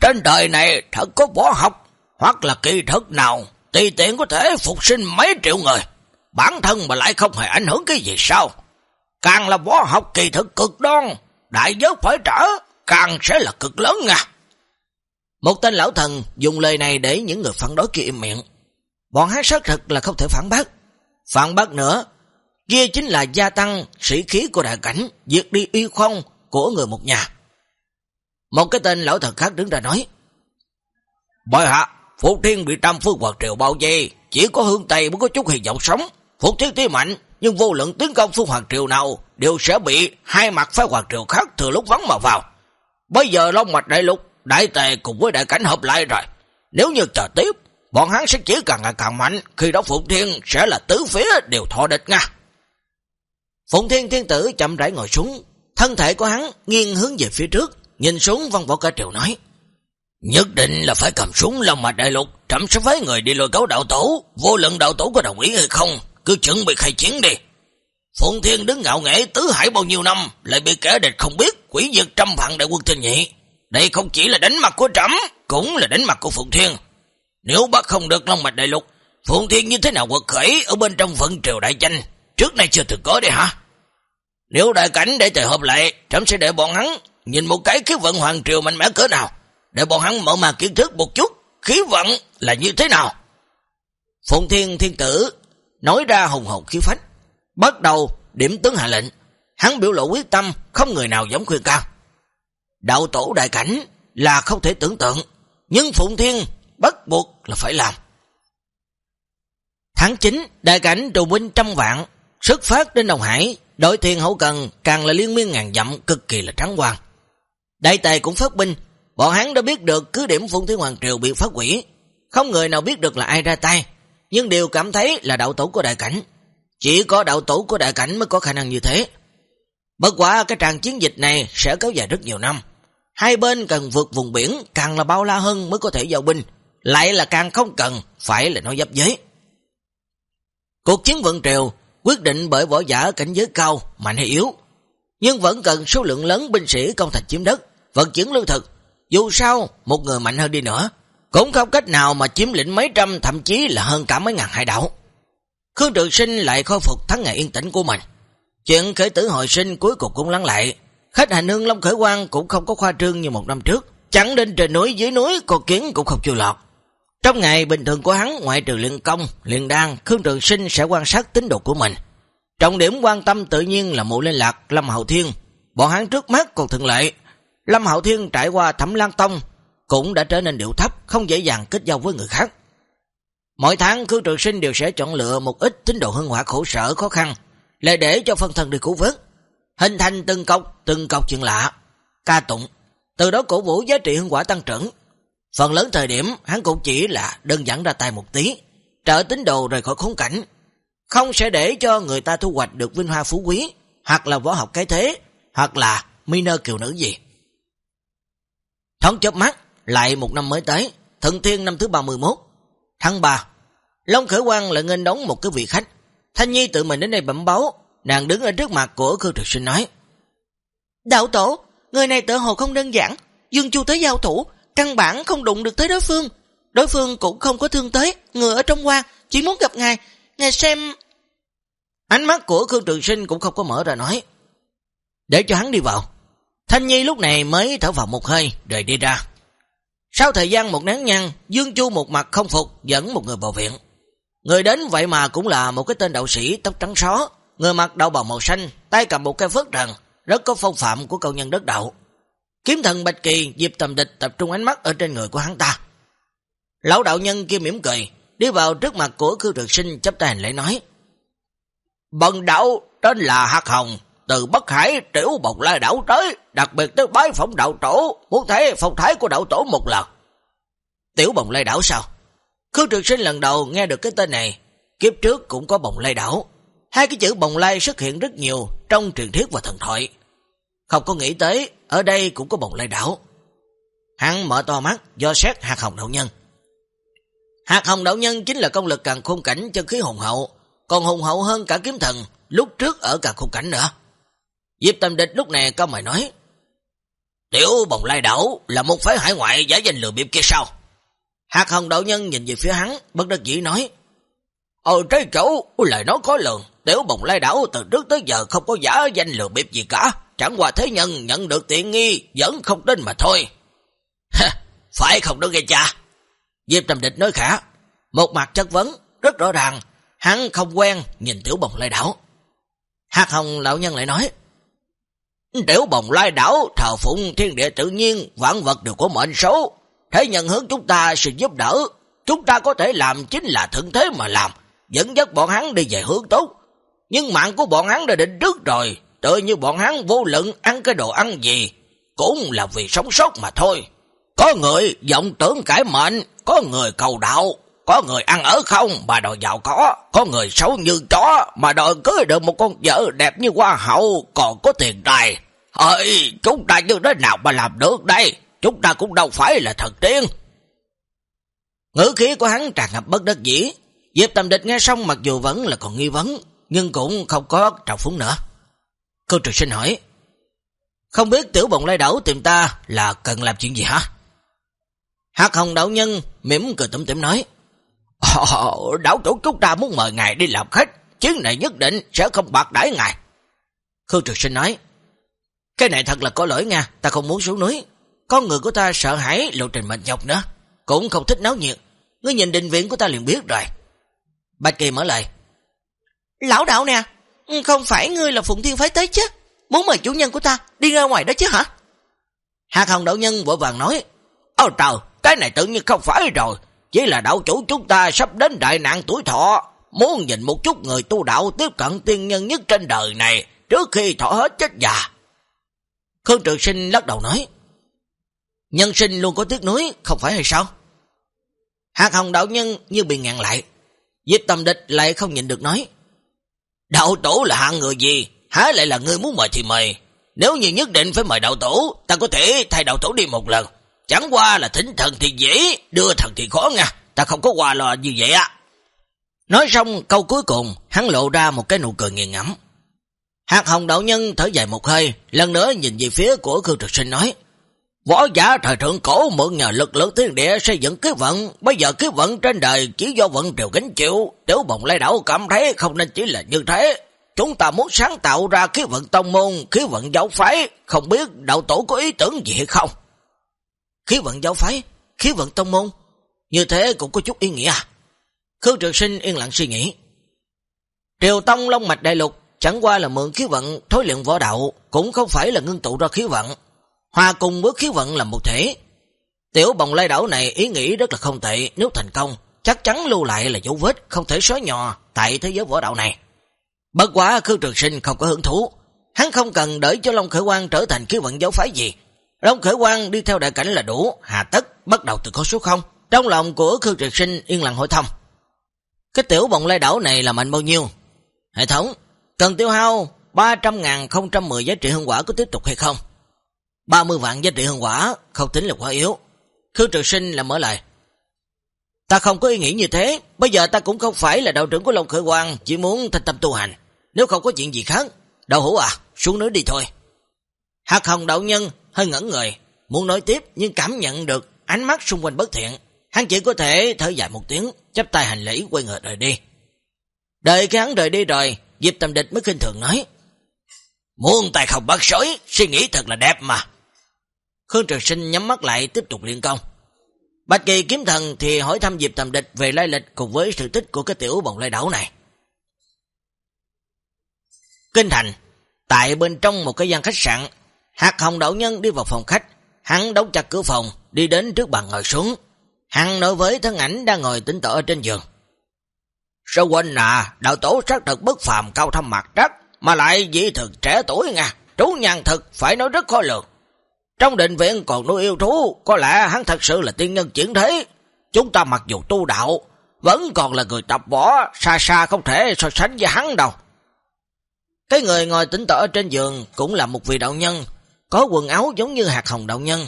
Trên đời này thật có võ học hoặc là kỳ thức nào tùy tiện có thể phục sinh mấy triệu người, bản thân mà lại không hề ảnh hưởng cái gì sao? Càng là võ học kỳ thực cực đoan, đại giới phải trả, càng sẽ là cực lớn nha. Một tên lão thần dùng lời này để những người phản đối kia im miệng. Bọn hắn xác thực là không thể phản bác. Phản bác nữa, kia chính là gia tăng sĩ khí của đại cảnh, diệt đi uy không của người một nhà. Một cái tên lão thần khác đứng ra nói, Bội hạ, Phụ Thiên bị trăm phương hoàng triều bao dây, chỉ có hương Tây mới có chút hy vọng sống. Phục Thiên Tí mạnh, nhưng vô luận tiến công phương hoàng triều nào đều sẽ bị hai mặt phái hoàng triều khác thừa lúc vắng mà vào. Bây giờ Long Mạch Đại Lục, Đại Tề cùng với Đại Cảnh hợp lại rồi. Nếu như chờ tiếp, bọn hắn sẽ chỉ càng ngày càng mạnh, khi đó Phụng Thiên sẽ là tứ phía đều thọ địch nha. Phụng Thiên Thiên Tử chậm rãi ngồi xuống, thân thể của hắn nghiêng hướng về phía trước, nhìn xuống văn võ ca triều nói. Nhất định là phải cầm súng Long Mạch Đại Lục, trẫm sẽ phái người đi lôi cấu đạo tổ, vô luận đạo tổ có đồng ý hay không, cứ chuẩn bị khai chiến đi. Phụng Thiên đứng ngạo nghễ tứ hải bao nhiêu năm, lại bị kẻ địch không biết, quỷ diệt trăm vạn đại quân trên nhị. Đây không chỉ là đánh mặt của trẫm cũng là đánh mặt của Phụng Thiên. Nếu bắt không được Long Mạch Đại Lục, Phụng Thiên như thế nào quật khởi ở bên trong vận triều đại tranh, trước nay chưa từng có đây hả? Nếu đại cảnh để tề hợp lại, trẫm sẽ để bọn hắn nhìn một cái khí vận hoàng triều mạnh mẽ cỡ nào, để bọn hắn mở màn kiến thức một chút, khí vận là như thế nào. Phụng Thiên Thiên Tử nói ra hùng hồn khí phách, bắt đầu điểm tướng hạ lệnh, hắn biểu lộ quyết tâm, không người nào dám khuyên can. Đạo tổ đại cảnh là không thể tưởng tượng, nhưng Phụng Thiên bắt buộc là phải làm. Tháng 9, đại cảnh trù binh trăm vạn, xuất phát đến Đồng Hải, đội thuyền hậu cần càng là liên miên ngàn dặm cực kỳ là trắng hoàng. Đại tề cũng phát binh, bọn hắn đã biết được cứ điểm Phụng Thiên Hoàng Triều bị phát quỷ, không người nào biết được là ai ra tay, nhưng đều cảm thấy là đạo tổ của đại cảnh. Chỉ có đạo tổ của đại cảnh mới có khả năng như thế. Bất quả cái tràng chiến dịch này sẽ kéo dài rất nhiều năm. Hai bên cần vượt vùng biển càng là bao la hơn mới có thể giao binh, lại là càng không cần phải là nói giáp giới. Cuộc chiến vận triều quyết định bởi võ giả cảnh giới cao, mạnh hay yếu, nhưng vẫn cần số lượng lớn binh sĩ công thành chiếm đất, vận chuyển lương thực. Dù sao, một người mạnh hơn đi nữa, cũng không cách nào mà chiếm lĩnh mấy trăm, thậm chí là hơn cả mấy ngàn hải đảo. Khương Trường Sinh lại khôi phục thắng ngày yên tĩnh của mình. Chuyện khởi tử hồi sinh cuối cùng cũng lắng lại. Khách hành hương Long Khởi Quang cũng không có khoa trương như một năm trước. Chẳng đến trên núi dưới núi, con kiến cũng không chịu lọt. Trong ngày bình thường của hắn, ngoại trừ luyện công, luyện đan, Khương Trường Sinh sẽ quan sát tín độ của mình. Trọng điểm quan tâm tự nhiên là mụ liên lạc Lâm Hậu Thiên. Bọn hắn trước mắt còn thường lệ. Lâm Hậu Thiên trải qua Thẩm Lan Tông cũng đã trở nên điệu thấp, không dễ dàng kết giao với người khác. Mỗi tháng Khương Trường Sinh đều sẽ chọn lựa một ít tín đồ hưng hỏa khổ sở khó khăn, lại để cho phân thân đi cứu vớt, hình thành từng cọc, từng cọc chuyện lạ, ca tụng, từ đó cổ vũ giá trị hưng quả tăng trưởng. Phần lớn thời điểm hắn cũng chỉ là đơn giản ra tay một tí, trợ tín đồ rời khỏi khốn cảnh, không sẽ để cho người ta thu hoạch được vinh hoa phú quý, hoặc là võ học cái thế, hoặc là minor kiều nữ gì. Thoáng chớp mắt, lại một năm mới tới, thận thiên năm thứ 31, tháng 3. Long Khởi Quang lại nghênh đóng một cái vị khách. Thanh Nhi tự mình đến đây bẩm báo, nàng đứng ở trước mặt của Khương Trực Sinh nói. Đạo tổ, người này tự hồ không đơn giản, Dương Chu tới giao thủ, căn bản không đụng được tới đối phương. Đối phương cũng không có thương tới, người ở trong quan, chỉ muốn gặp ngài, ngài xem... Ánh mắt của Khương Trường Sinh cũng không có mở ra nói. Để cho hắn đi vào. Thanh Nhi lúc này mới thở vào một hơi, rồi đi ra. Sau thời gian một nén nhăn, Dương Chu một mặt không phục, dẫn một người vào viện. Người đến vậy mà cũng là một cái tên đạo sĩ tóc trắng xó, người mặc đạo bào màu xanh, tay cầm một cây phất trần, rất có phong phạm của cầu nhân đất đạo. Kiếm thần Bạch Kỳ, Diệp Tầm Địch tập trung ánh mắt ở trên người của hắn ta. Lão đạo nhân kia mỉm cười, đi vào trước mặt của Khương Trực Sinh chấp tay hành lễ nói. Bần đạo tên là Hắc Hồng, từ Bắc Hải triểu bồng lai đảo tới, đặc biệt tới bái phỏng đạo tổ, muốn thấy phong thái của đạo tổ một lần. Tiểu bồng lai đảo sao? Khương Trường Sinh lần đầu nghe được cái tên này, kiếp trước cũng có bồng lai đảo. Hai cái chữ bồng lai xuất hiện rất nhiều trong truyền thuyết và thần thoại. Không có nghĩ tới, ở đây cũng có bồng lai đảo. Hắn mở to mắt, do xét hạt hồng đạo nhân. Hạt hồng đạo nhân chính là công lực càng khôn cảnh chân khí hùng hậu, còn hùng hậu hơn cả kiếm thần lúc trước ở càng khôn cảnh nữa. Diệp Tâm Địch lúc này cao mày nói, Tiểu bồng lai đảo là một phái hải ngoại giả danh lừa bịp kia sao? Hạc hồng đạo nhân nhìn về phía hắn, bất đắc dĩ nói, Ờ trái chỗ, lời nói có lường, tiểu bồng lai đảo từ trước tới giờ không có giả danh lừa bịp gì cả, chẳng qua thế nhân nhận được tiện nghi, vẫn không tin mà thôi. phải không đó nghe cha? Diệp Tâm Địch nói khả, một mặt chất vấn, rất rõ ràng, hắn không quen nhìn tiểu bồng lai đảo. Hạc hồng lão nhân lại nói, Tiểu bồng lai đảo thờ phụng thiên địa tự nhiên, vạn vật đều có mệnh số. Thế nhân hướng chúng ta sự giúp đỡ, chúng ta có thể làm chính là thượng thế mà làm, dẫn dắt bọn hắn đi về hướng tốt. Nhưng mạng của bọn hắn đã định trước rồi, tự như bọn hắn vô lượng ăn cái đồ ăn gì, cũng là vì sống sót mà thôi. Có người vọng tưởng cải mệnh, có người cầu đạo, có người ăn ở không mà đòi giàu có, có người xấu như chó mà đòi cưới được một con vợ đẹp như hoa hậu còn có tiền tài. Ơi, chúng ta như thế nào mà làm được đây? Chúng ta cũng đâu phải là thần tiên. Ngữ khí của hắn tràn ngập bất đắc dĩ. Diệp Tâm Địch nghe xong mặc dù vẫn là còn nghi vấn, nhưng cũng không có trào phúng nữa. Cô trực sinh hỏi, không biết tiểu bồng lai đảo tìm ta là cần làm chuyện gì hả? Hát hồng đạo nhân mỉm cười tủm tỉm nói, Ồ, đảo chủ chúng ta muốn mời ngài đi làm khách, chuyến này nhất định sẽ không bạc đãi ngài. Khương trực sinh nói, cái này thật là có lỗi nha, ta không muốn xuống núi. Con người của ta sợ hãi lộ trình mệt nhọc nữa, cũng không thích náo nhiệt. Ngươi nhìn định viện của ta liền biết rồi. Bạch Kỳ mở lời. Lão đạo nè, không phải ngươi là Phụng Thiên Phái tới chứ? Muốn mời chủ nhân của ta đi ra ngoài đó chứ hả? Hạc Hồng đạo nhân vội vàng nói. Ôi trời, cái này tự nhiên không phải rồi. Chỉ là đạo chủ chúng ta sắp đến đại nạn tuổi thọ. Muốn nhìn một chút người tu đạo tiếp cận tiên nhân nhất trên đời này trước khi thọ hết chết già. Khương Trường Sinh lắc đầu nói. Nhân sinh luôn có tiếc nuối, không phải hay sao? Hạc Hồng đạo nhân như bị ngạn lại. Diệp Tâm Địch lại không nhìn được nói. Đạo tổ là hạng người gì? Há lại là người muốn mời thì mời. Nếu như nhất định phải mời đạo tổ, ta có thể thay đạo tổ đi một lần. Chẳng qua là thỉnh thần thì dễ, đưa thần thì khó nha. Ta không có quà lò như vậy á. Nói xong câu cuối cùng, hắn lộ ra một cái nụ cười nghiền ngẫm. Hạt hồng đạo nhân thở dài một hơi, lần nữa nhìn về phía của Khương Trực Sinh nói. Võ giả thời thượng cổ mượn nhờ lực lượng thiên địa xây dựng kiếp vận, bây giờ kiếp vận trên đời chỉ do vận triều gánh chịu, tiểu bồng lai đảo cảm thấy không nên chỉ là như thế. Chúng ta muốn sáng tạo ra kiếp vận tông môn, kiếp vận giáo phái, không biết đạo tổ có ý tưởng gì hay không? Khí vận giáo phái, khí vận tông môn, như thế cũng có chút ý nghĩa à? Khương Trường Sinh yên lặng suy nghĩ. Triều Tông Long Mạch Đại Lục chẳng qua là mượn khí vận thối luyện võ đạo, cũng không phải là ngưng tụ ra khí vận. Hòa cùng với khí vận là một thể. Tiểu bồng lai đảo này ý nghĩ rất là không tệ, nếu thành công, chắc chắn lưu lại là dấu vết không thể xóa nhòa tại thế giới võ đạo này. Bất quá Khương Trường Sinh không có hứng thú, hắn không cần đợi cho Long Khởi Quang trở thành khí vận giáo phái gì. Long Khởi quan đi theo đại cảnh là đủ, hà tất bắt đầu từ con số 0. Trong lòng của Khương Trực Sinh yên lặng hỏi thăm. Cái tiểu bồng lai đảo này là mạnh bao nhiêu? Hệ thống, cần tiêu hao 300.010 giá trị hương quả có tiếp tục hay không? 30 vạn giá trị hương quả không tính là quá yếu. Khương Trực Sinh là mở lời. Ta không có ý nghĩ như thế, bây giờ ta cũng không phải là đạo trưởng của Long Khởi Quang, chỉ muốn thanh tâm tu hành. Nếu không có chuyện gì khác, đạo hữu à, xuống núi đi thôi. Hạc hồng đạo nhân hơi ngẩn người, muốn nói tiếp nhưng cảm nhận được ánh mắt xung quanh bất thiện. Hắn chỉ có thể thở dài một tiếng, chấp tay hành lễ quay người rời đi. Đợi cái hắn rời đi rồi, Diệp Tâm Địch mới khinh thường nói. Muốn tài không bắt sói, suy nghĩ thật là đẹp mà. Khương Trường Sinh nhắm mắt lại tiếp tục liên công. Bạch Kỳ kiếm thần thì hỏi thăm Diệp Tầm Địch về lai lịch cùng với sự tích của cái tiểu bồng lai đảo này. Kinh thành, tại bên trong một cái gian khách sạn, Hạt Hồng Đạo Nhân đi vào phòng khách, Hắn đóng chặt cửa phòng, đi đến trước bàn ngồi xuống. Hắn nói với thân ảnh đang ngồi tỉnh tọa trên giường. Sao quên à, đạo tổ xác thực bất phàm cao thâm mặt trắc, mà lại dị thực trẻ tuổi nha, trú nhàn thực phải nói rất khó lường. Trong định viện còn nuôi yêu thú, có lẽ hắn thật sự là tiên nhân chuyển thế. Chúng ta mặc dù tu đạo, vẫn còn là người tập võ, xa xa không thể so sánh với hắn đâu. Cái người ngồi tỉnh tở trên giường cũng là một vị đạo nhân, có quần áo giống như hạt hồng đạo nhân.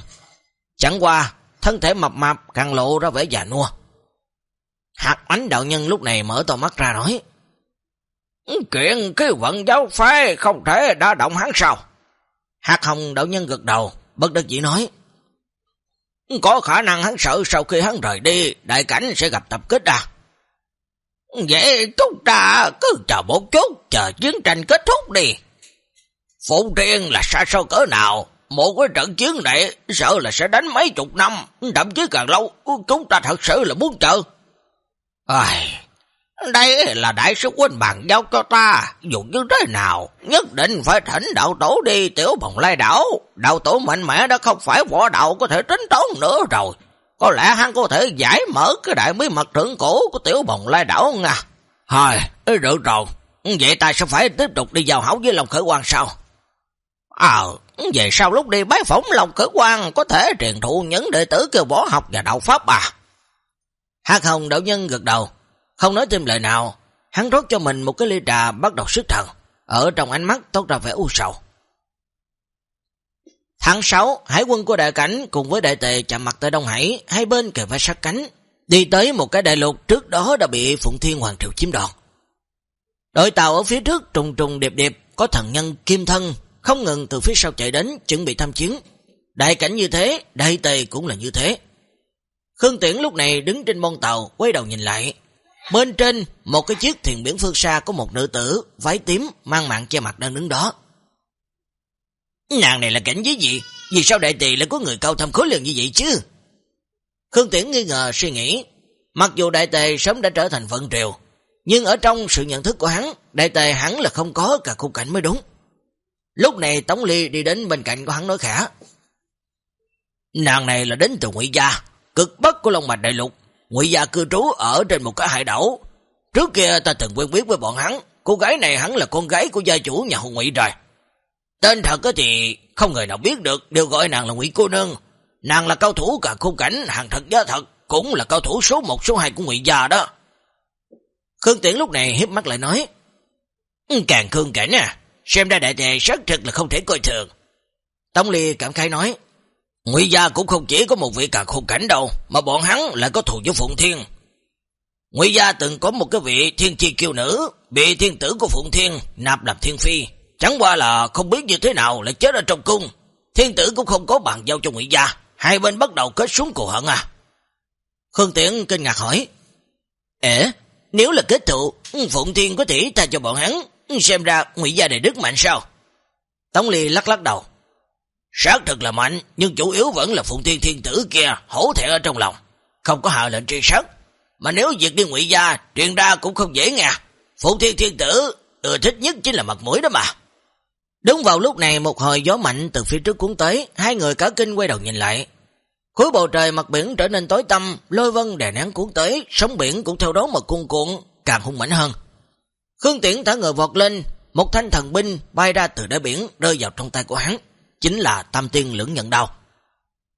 Chẳng qua, thân thể mập mạp càng lộ ra vẻ già nua. Hạt ánh đạo nhân lúc này mở to mắt ra nói, kiện cái vận giáo phái không thể đã động hắn sao? Hạt hồng đạo nhân gật đầu, bất đắc dĩ nói, Có khả năng hắn sợ sau khi hắn rời đi, đại cảnh sẽ gặp tập kích à? Vậy chúng ta cứ chờ một chút, chờ chiến tranh kết thúc đi. Phụ triên là xa xôi cỡ nào, một cái trận chiến này sợ là sẽ đánh mấy chục năm, thậm chí càng lâu, chúng ta thật sự là muốn chờ. Ai... Đây là đại sứ quân bàn giao cho ta, dù như thế nào, nhất định phải thỉnh đạo tổ đi tiểu bồng lai đảo. Đạo tổ mạnh mẽ đã không phải võ đạo có thể tính toán nữa rồi. Có lẽ hắn có thể giải mở cái đại bí mật trưởng cổ của tiểu bồng lai đảo nha. Hồi, được rồi, vậy ta sẽ phải tiếp tục đi vào hảo với lòng khởi quan sau. Ờ, về sau lúc đi bái phỏng lòng cử quan có thể truyền thụ những đệ tử kêu bỏ học và đạo pháp à? Hát hồng đạo nhân gật đầu. Không nói thêm lời nào, hắn rót cho mình một cái ly trà bắt đầu sức thần, ở trong ánh mắt tốt ra vẻ u sầu. Tháng 6, hải quân của đại cảnh cùng với đại tề chạm mặt tại Đông Hải, hai bên kề vai sát cánh, đi tới một cái đại lục trước đó đã bị Phụng Thiên Hoàng Triều chiếm đoạt. Đội tàu ở phía trước trùng trùng điệp điệp, có thần nhân kim thân, không ngừng từ phía sau chạy đến, chuẩn bị tham chiến. Đại cảnh như thế, đại tề cũng là như thế. Khương Tiễn lúc này đứng trên bông tàu, quay đầu nhìn lại, Bên trên, một cái chiếc thuyền biển phương xa có một nữ tử, váy tím, mang mạng che mặt đang đứng đó. Nàng này là cảnh giới gì? Vì sao đại tỳ lại có người cao thâm khối lượng như vậy chứ? Khương Tiễn nghi ngờ suy nghĩ, mặc dù đại tề sớm đã trở thành vận triều, nhưng ở trong sự nhận thức của hắn, đại tề hắn là không có cả khung cảnh mới đúng. Lúc này Tống Ly đi đến bên cạnh của hắn nói khả. Nàng này là đến từ Ngụy Gia, cực bắc của Long Mạch Đại Lục, Ngụy gia cư trú ở trên một cái hải đảo. Trước kia ta từng quen biết với bọn hắn, cô gái này hắn là con gái của gia chủ nhà Hùng Ngụy rồi. Tên thật thì không người nào biết được, đều gọi nàng là Ngụy cô nương. Nàng là cao thủ cả khung cảnh, hàng thật giá thật, cũng là cao thủ số 1 số 2 của Ngụy gia đó. Khương Tiễn lúc này hiếp mắt lại nói, ừ, Càng khương cảnh à, xem ra đại tề xác thực là không thể coi thường. Tống Ly cảm khai nói, Ngụy gia cũng không chỉ có một vị càng khôn cảnh đâu, mà bọn hắn lại có thù với Phụng Thiên. Ngụy gia từng có một cái vị thiên chi kiêu nữ, bị thiên tử của Phụng Thiên nạp làm thiên phi, chẳng qua là không biết như thế nào lại chết ở trong cung. Thiên tử cũng không có bàn giao cho Ngụy gia, hai bên bắt đầu kết xuống cù hận à. Khương Tiễn kinh ngạc hỏi, Ế, nếu là kết thụ, Phụng Thiên có thể tha cho bọn hắn, xem ra Ngụy gia đại đức mạnh sao? Tống Ly lắc lắc đầu. Sát thực là mạnh, nhưng chủ yếu vẫn là Phụng Thiên Thiên Tử kia hổ thẹn ở trong lòng, không có hạ lệnh truy sát. Mà nếu việc đi ngụy gia, truyền ra cũng không dễ nghe. Phụng Thiên Thiên Tử ưa thích nhất chính là mặt mũi đó mà. Đúng vào lúc này một hồi gió mạnh từ phía trước cuốn tới, hai người cả kinh quay đầu nhìn lại. Khối bầu trời mặt biển trở nên tối tăm, lôi vân đè nén cuốn tới, sóng biển cũng theo đó mà cuồn cuộn, càng hung mạnh hơn. Khương Tiễn thả người vọt lên, một thanh thần binh bay ra từ đáy biển rơi vào trong tay của hắn chính là tam tiên lưỡng nhận đao.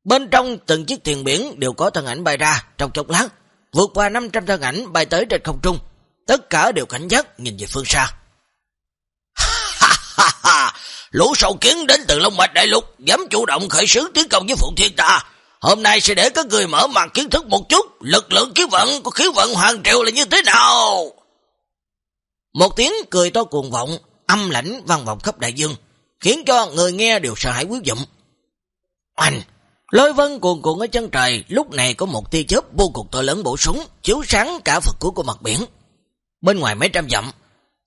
Bên trong từng chiếc thuyền biển đều có thân ảnh bay ra trong chốc lát, vượt qua 500 thân ảnh bay tới trên không trung, tất cả đều cảnh giác nhìn về phương xa. Lũ sâu kiến đến từ Long Mạch Đại Lục, dám chủ động khởi xướng tiến công với Phụng Thiên ta. Hôm nay sẽ để các người mở màn kiến thức một chút, lực lượng khí vận của khí vận hoàng triệu là như thế nào? Một tiếng cười to cuồng vọng, âm lãnh vang vọng khắp đại dương, khiến cho người nghe đều sợ hãi quý dụng. Anh, lôi vân cuồn cuộn ở chân trời, lúc này có một tia chớp vô cùng to lớn bổ súng, chiếu sáng cả Phật cuối của mặt biển. Bên ngoài mấy trăm dặm,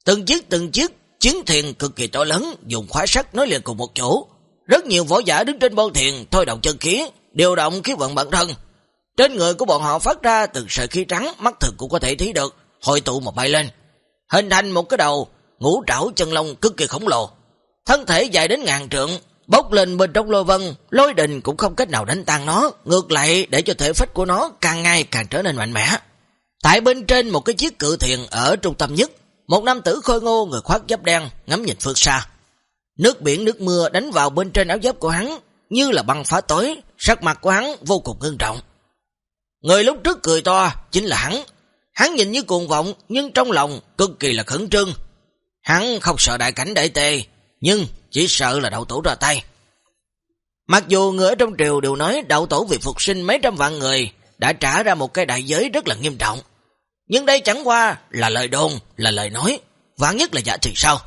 từng chiếc từng chiếc chiến thuyền cực kỳ to lớn, dùng khóa sắt nối liền cùng một chỗ. Rất nhiều võ giả đứng trên bông thuyền, thôi động chân khí, điều động khí vận bản thân. Trên người của bọn họ phát ra từng sợi khí trắng, mắt thường cũng có thể thấy được, hội tụ mà bay lên. Hình thành một cái đầu, ngũ trảo chân lông cực kỳ khổng lồ, thân thể dài đến ngàn trượng, bốc lên bên trong lôi vân, lôi đình cũng không cách nào đánh tan nó, ngược lại để cho thể phách của nó càng ngày càng trở nên mạnh mẽ. Tại bên trên một cái chiếc cự thiền ở trung tâm nhất, một nam tử khôi ngô người khoác giáp đen ngắm nhìn phương xa. Nước biển nước mưa đánh vào bên trên áo giáp của hắn như là băng phá tối, sắc mặt của hắn vô cùng ngưng trọng. Người lúc trước cười to chính là hắn. Hắn nhìn như cuồng vọng nhưng trong lòng cực kỳ là khẩn trương. Hắn không sợ đại cảnh đại tề, nhưng chỉ sợ là đậu tổ ra tay. Mặc dù người ở trong triều đều nói đậu tổ vì phục sinh mấy trăm vạn người đã trả ra một cái đại giới rất là nghiêm trọng. Nhưng đây chẳng qua là lời đồn, là lời nói, vạn nhất là giả thì sao?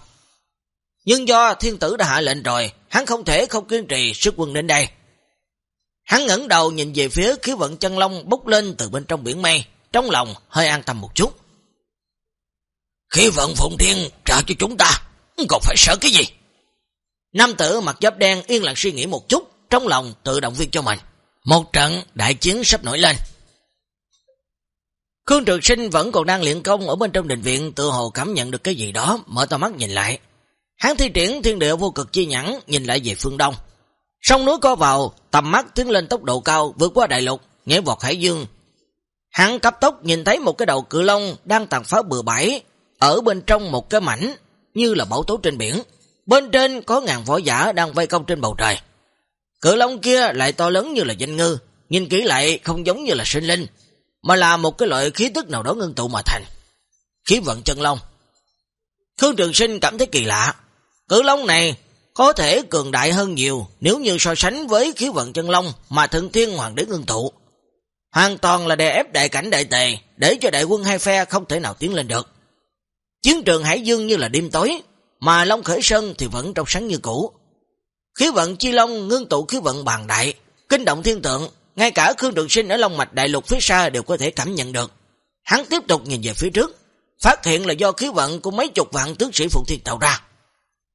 Nhưng do thiên tử đã hạ lệnh rồi, hắn không thể không kiên trì sức quân đến đây. Hắn ngẩng đầu nhìn về phía khí vận chân long bốc lên từ bên trong biển mây, trong lòng hơi an tâm một chút. khi vận phụng thiên trả cho chúng ta, còn phải sợ cái gì? Nam tử mặc giáp đen yên lặng suy nghĩ một chút, trong lòng tự động viên cho mình. Một trận đại chiến sắp nổi lên. Khương Trường Sinh vẫn còn đang luyện công ở bên trong đình viện, tự hồ cảm nhận được cái gì đó, mở to mắt nhìn lại. Hắn thi triển thiên địa vô cực chi nhẫn, nhìn lại về phương đông. Sông núi có vào, tầm mắt tiến lên tốc độ cao, vượt qua đại lục, nhảy vọt hải dương. Hắn cấp tốc nhìn thấy một cái đầu cự long đang tàn phá bừa bãi, ở bên trong một cái mảnh, như là bảo tố trên biển. Bên trên có ngàn võ giả đang vây công trên bầu trời. Cự long kia lại to lớn như là danh ngư, nhìn kỹ lại không giống như là sinh linh, mà là một cái loại khí tức nào đó ngưng tụ mà thành. Khí vận chân long. Khương Trường Sinh cảm thấy kỳ lạ. Cự long này có thể cường đại hơn nhiều nếu như so sánh với khí vận chân long mà thượng thiên hoàng đế ngưng tụ. Hoàn toàn là đè ép đại cảnh đại tề để cho đại quân hai phe không thể nào tiến lên được. Chiến trường Hải Dương như là đêm tối, mà Long Khởi Sơn thì vẫn trong sáng như cũ. Khí vận Chi Long ngưng tụ khí vận bàn đại, kinh động thiên tượng, ngay cả Khương Trường Sinh ở Long Mạch Đại Lục phía xa đều có thể cảm nhận được. Hắn tiếp tục nhìn về phía trước, phát hiện là do khí vận của mấy chục vạn tướng sĩ Phụng Thiên tạo ra.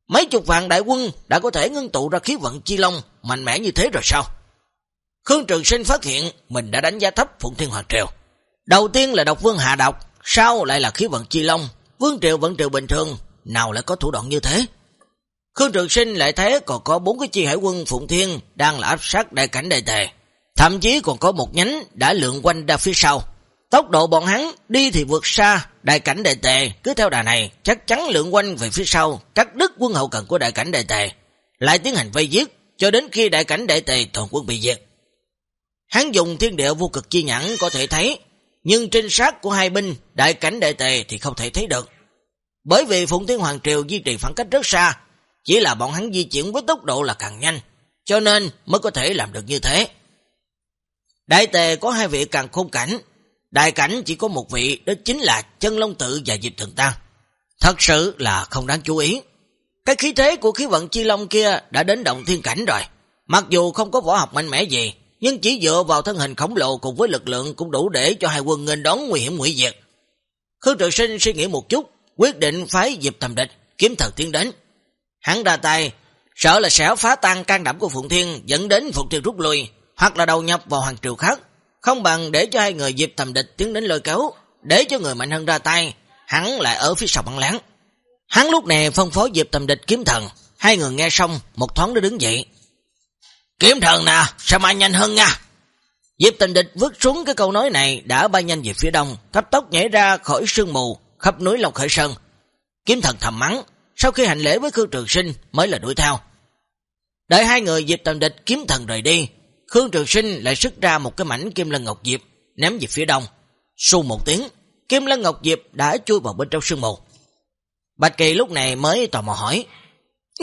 Mấy chục vạn đại quân đã có thể ngưng tụ ra khí vận Chi Long mạnh mẽ như thế rồi sao? Khương Trường Sinh phát hiện mình đã đánh giá thấp Phụng Thiên Hoàng Triều. Đầu tiên là độc vương hạ độc, sau lại là khí vận Chi Long, Vương Triều vận triều bình thường, nào lại có thủ đoạn như thế? Khương Trường Sinh lại thế còn có bốn cái chi hải quân Phụng Thiên đang là áp sát đại cảnh đại tề. Thậm chí còn có một nhánh đã lượng quanh ra phía sau. Tốc độ bọn hắn đi thì vượt xa đại cảnh đại tề, cứ theo đà này chắc chắn lượng quanh về phía sau, cắt đứt quân hậu cần của đại cảnh đại tề, lại tiến hành vây giết cho đến khi đại cảnh đại tề toàn quân bị diệt. Hắn dùng thiên địa vô cực chi nhãn có thể thấy, nhưng trinh sát của hai binh đại cảnh đệ tề thì không thể thấy được. Bởi vì Phụng Thiên Hoàng Triều duy trì phản cách rất xa, chỉ là bọn hắn di chuyển với tốc độ là càng nhanh, cho nên mới có thể làm được như thế. Đại tề có hai vị càng khôn cảnh, đại cảnh chỉ có một vị, đó chính là chân long tự và diệp thần tăng. Thật sự là không đáng chú ý. Cái khí thế của khí vận chi long kia đã đến động thiên cảnh rồi. Mặc dù không có võ học mạnh mẽ gì, nhưng chỉ dựa vào thân hình khổng lồ cùng với lực lượng cũng đủ để cho hai quân nghênh đón nguy hiểm nguy diệt. Khương Trường Sinh suy nghĩ một chút, quyết định phái dịp tầm địch, kiếm thần tiến đến. Hắn ra tay, sợ là sẽ phá tan can đảm của Phượng Thiên dẫn đến Phượng Thiên rút lui, hoặc là đầu nhập vào hoàng triều khác, không bằng để cho hai người dịp tầm địch tiến đến lôi kéo, để cho người mạnh hơn ra tay, hắn lại ở phía sau băng láng. Hắn lúc này phân phối dịp tầm địch kiếm thần, hai người nghe xong, một thoáng đã đứng dậy. Kiếm thần nè, sao mai nhanh hơn nha? Diệp tình địch vứt xuống cái câu nói này đã bay nhanh về phía đông, cấp tốc nhảy ra khỏi sương mù, khắp núi Long Khởi Sơn. Kiếm thần thầm mắng, sau khi hành lễ với Khương Trường Sinh mới là đuổi theo. Đợi hai người Diệp tình địch kiếm thần rời đi, Khương Trường Sinh lại xuất ra một cái mảnh kim lân ngọc diệp, ném về phía đông. Xu một tiếng, kim lân ngọc diệp đã chui vào bên trong sương mù. Bạch Kỳ lúc này mới tò mò hỏi,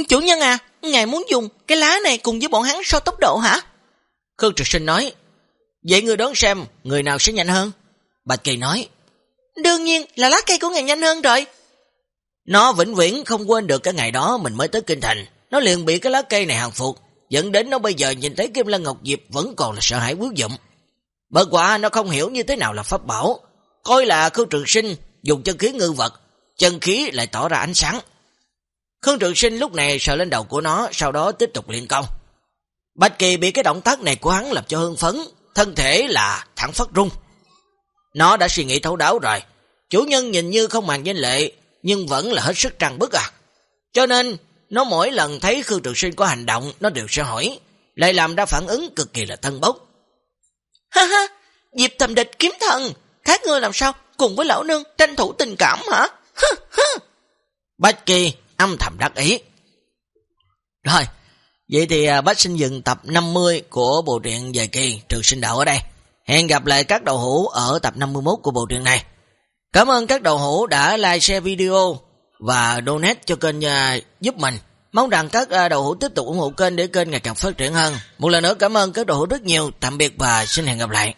Chủ nhân à, ngài muốn dùng cái lá này cùng với bọn hắn so tốc độ hả? Khương Trực Sinh nói, Vậy người đoán xem, người nào sẽ nhanh hơn? Bạch Kỳ nói, Đương nhiên là lá cây của ngài nhanh hơn rồi. Nó vĩnh viễn không quên được cái ngày đó mình mới tới Kinh Thành. Nó liền bị cái lá cây này hàng phục, dẫn đến nó bây giờ nhìn thấy Kim Lân Ngọc Diệp vẫn còn là sợ hãi quyết dụng. Bởi quả nó không hiểu như thế nào là pháp bảo, coi là Khương Trường Sinh dùng chân khí ngư vật, chân khí lại tỏ ra ánh sáng. Khương Trường Sinh lúc này sờ lên đầu của nó, sau đó tiếp tục liên công. Bạch Kỳ bị cái động tác này của hắn làm cho hưng phấn, thân thể là thẳng phát rung. Nó đã suy nghĩ thấu đáo rồi. Chủ nhân nhìn như không màng danh lệ, nhưng vẫn là hết sức trăng bức à. Cho nên, nó mỗi lần thấy Khương Trường Sinh có hành động, nó đều sẽ hỏi, lại làm ra phản ứng cực kỳ là tân bốc. Ha ha, Diệp thầm địch kiếm thần, khác ngươi làm sao cùng với lão nương tranh thủ tình cảm hả? Ha ha. Bách Kỳ âm thầm đắc ý. Rồi, vậy thì à, bác xin dừng tập 50 của bộ truyện dài kỳ Trường Sinh Đạo ở đây. Hẹn gặp lại các đầu hữu ở tập 51 của bộ truyện này. Cảm ơn các đầu hữu đã like share video và donate cho kênh à, giúp mình. Mong rằng các à, đầu hữu tiếp tục ủng hộ kênh để kênh ngày càng phát triển hơn. Một lần nữa cảm ơn các đầu hữu rất nhiều. Tạm biệt và xin hẹn gặp lại.